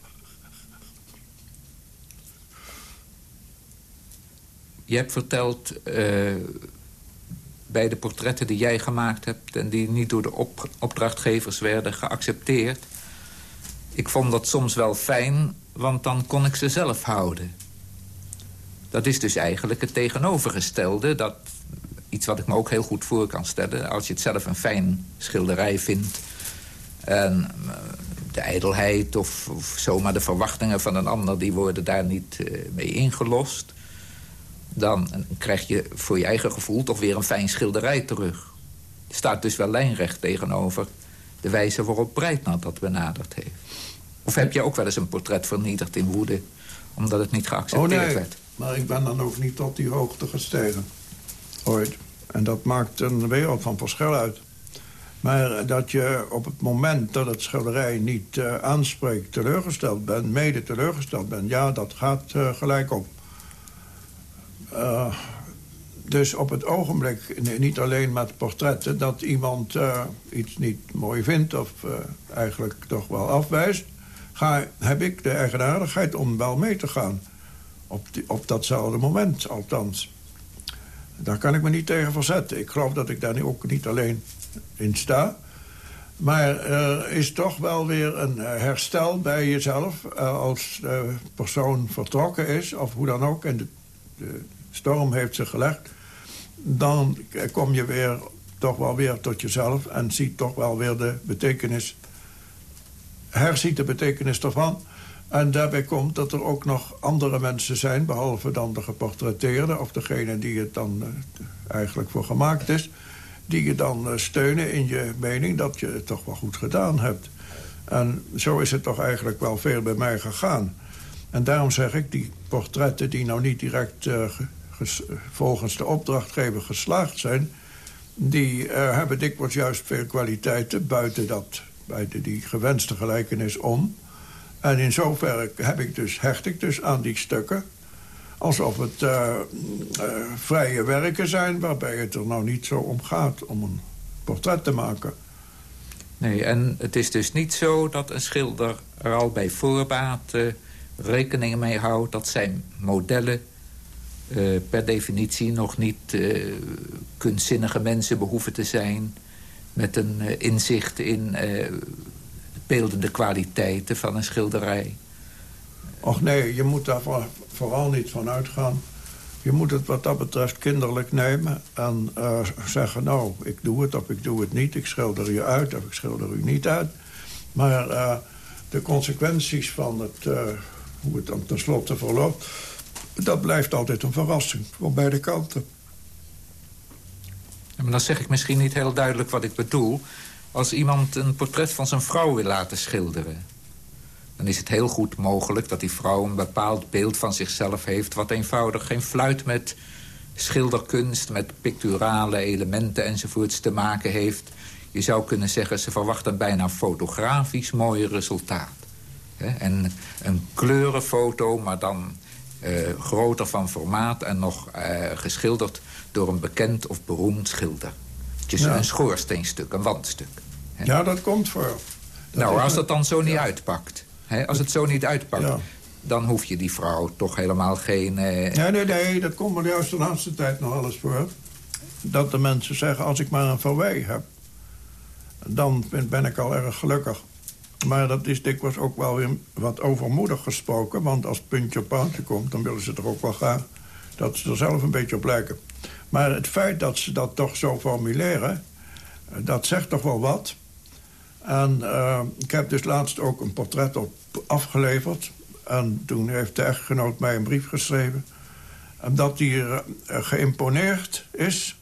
Je hebt verteld uh, bij de portretten die jij gemaakt hebt... en die niet door de op opdrachtgevers werden geaccepteerd... ik vond dat soms wel fijn, want dan kon ik ze zelf houden. Dat is dus eigenlijk het tegenovergestelde... dat iets wat ik me ook heel goed voor kan stellen. Als je het zelf een fijn schilderij vindt... en eh, de ijdelheid of, of, zomaar de verwachtingen van een ander... die worden daar niet uh, mee ingelost... dan krijg je voor je eigen gevoel toch weer een fijn schilderij terug. Er staat dus wel lijnrecht tegenover de wijze waarop Breitner dat benaderd heeft. Of heb je ook wel eens een portret vernietigd in woede... omdat het niet geaccepteerd oh, nee. werd? maar ik ben dan ook niet tot die hoogte gestegen ooit. En dat maakt een wereld van verschil uit. Maar dat je op het moment dat het schilderij niet uh, aanspreekt... teleurgesteld bent, mede teleurgesteld bent... ja, dat gaat uh, gelijk op. Uh, dus op het ogenblik, niet alleen met portretten... dat iemand iets niet mooi vindt of eigenlijk toch wel afwijst... Ga, heb ik de eigenaardigheid om wel mee te gaan. Op, op datzelfde moment, althans. Daar kan ik me niet tegen verzetten. Ik geloof dat ik daar nu ook niet alleen in sta. Maar er is toch wel weer een herstel bij jezelf... Eh, als de persoon vertrokken is, of hoe dan ook... en de, de storm heeft zich gelegd... dan kom je weer toch wel weer tot jezelf... en ziet toch wel weer de betekenis herziet de betekenis ervan. En daarbij komt dat er ook nog andere mensen zijn... behalve dan de geportretteerde of degene die het dan uh, eigenlijk voor gemaakt is... die je dan uh, steunen in je mening dat je het toch wel goed gedaan hebt. En zo is het toch eigenlijk wel veel bij mij gegaan. En daarom zeg ik, die portretten die nou niet direct uh, volgens de opdrachtgever geslaagd zijn... die hebben dikwijls juist veel kwaliteiten buiten dat, buiten die gewenste gelijkenis om... En in zoverre heb ik dus, hecht ik dus aan die stukken... alsof het uh, uh, vrije werken zijn... waarbij het er nou niet zo om gaat om een portret te maken. Nee, en het is dus niet zo dat een schilder er al bij voorbaat uh, rekening mee houdt... dat zijn modellen per definitie nog niet kunstzinnige mensen behoeven te zijn... met een inzicht in beeldende kwaliteiten van een schilderij. Och nee, je moet daar vooral niet van uitgaan. Je moet het wat dat betreft kinderlijk nemen en uh, zeggen... nou, ik doe het of ik doe het niet. Ik schilder je uit of ik schilder u niet uit. Maar uh, de consequenties van het, uh, hoe het dan tenslotte verloopt... dat blijft altijd een verrassing voor beide kanten. Maar dan zeg ik misschien niet heel duidelijk wat ik bedoel als iemand een portret van zijn vrouw wil laten schilderen... dan is het heel goed mogelijk dat die vrouw een bepaald beeld van zichzelf heeft... wat eenvoudig geen fluit met schilderkunst, met picturale elementen enzovoorts te maken heeft. Je zou kunnen zeggen, ze verwacht een bijna fotografisch mooi resultaat. En een kleurenfoto, maar dan uh, groter van formaat... en nog uh, geschilderd door een bekend of beroemd schilder. Dus ja. een schoorsteenstuk, een wandstuk. Ja, dat komt voor. Dat nou, als dat dan zo niet ja. uitpakt. Hè? Als het zo niet uitpakt... Ja. dan hoef je die vrouw toch helemaal geen... Eh... Nee, nee, nee, dat komt er juist de laatste tijd nog alles voor. Dat de mensen zeggen, als ik maar een verwij heb... dan ben ik al erg gelukkig. Maar dat is dikwijls ook wel weer wat overmoedig gesproken. Want als puntje op paaltje komt, dan willen ze er ook wel graag... dat ze er zelf een beetje op lijken. Maar het feit dat ze dat toch zo formuleren... Dat zegt toch wel wat. En uh, ik heb dus laatst ook een portret op afgeleverd. En toen heeft de echtgenoot mij een brief geschreven... dat hij uh, geïmponeerd is...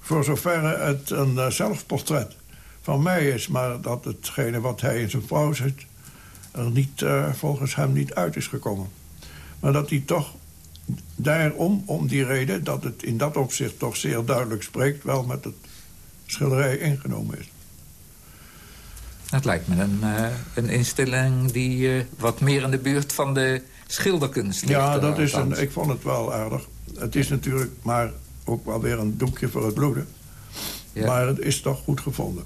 voor zover het een uh, zelfportret van mij is... maar dat hetgene wat hij in zijn vrouw zit... er niet, volgens hem niet uit is gekomen. Maar dat hij toch daarom, om die reden, dat het in dat opzicht toch zeer duidelijk spreekt... wel met het schilderij ingenomen is. Dat lijkt me een, uh, een instelling die uh, wat meer in de buurt van de schilderkunst ligt. Ja, dat is een, ik vond het wel aardig. Het is natuurlijk maar ook wel weer een doekje voor het bloeden. Ja. Maar het is toch goed gevonden.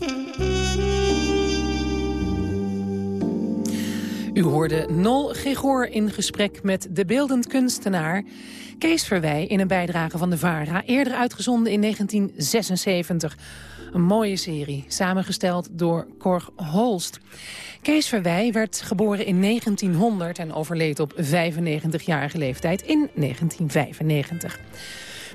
U hoorde Nol Gregor in gesprek met de beeldend kunstenaar Kees Verwij in een bijdrage van de VARA, eerder uitgezonden in 1976. Een mooie serie, samengesteld door Cor Holst. Kees Verwij werd geboren in 1900 en overleed op 95-jarige leeftijd in 1995.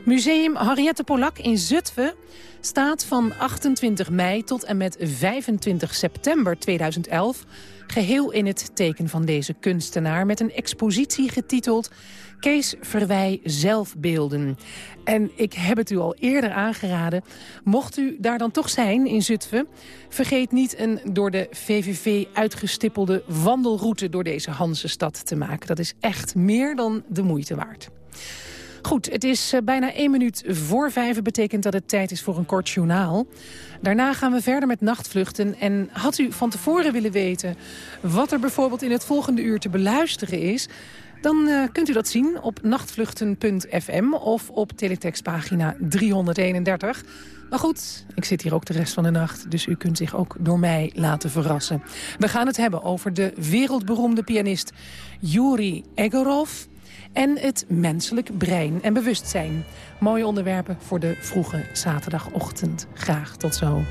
Museum Henriette Polak in Zutphen staat van 28 mei tot en met 25 september 2011 geheel in het teken van deze kunstenaar... met een expositie getiteld Kees Verwij Zelfbeelden. En ik heb het u al eerder aangeraden. Mocht u daar dan toch zijn in Zutphen... vergeet niet een door de VVV uitgestippelde wandelroute... door deze Hansestad te maken. Dat is echt meer dan de moeite waard. Goed, het is uh, bijna één minuut voor vijf. betekent dat het tijd is voor een kort journaal. Daarna gaan we verder met nachtvluchten. En had u van tevoren willen weten wat er bijvoorbeeld in het volgende uur te beluisteren is... Dan uh, kunt u dat zien op nachtvluchten.fm of op teletextpagina 331. Maar goed, ik zit hier ook de rest van de nacht, dus u kunt zich ook door mij laten verrassen. We gaan het hebben over de wereldberoemde pianist Yuri Egorov en het menselijk brein en bewustzijn. Mooie onderwerpen voor de vroege zaterdagochtend. Graag tot zo.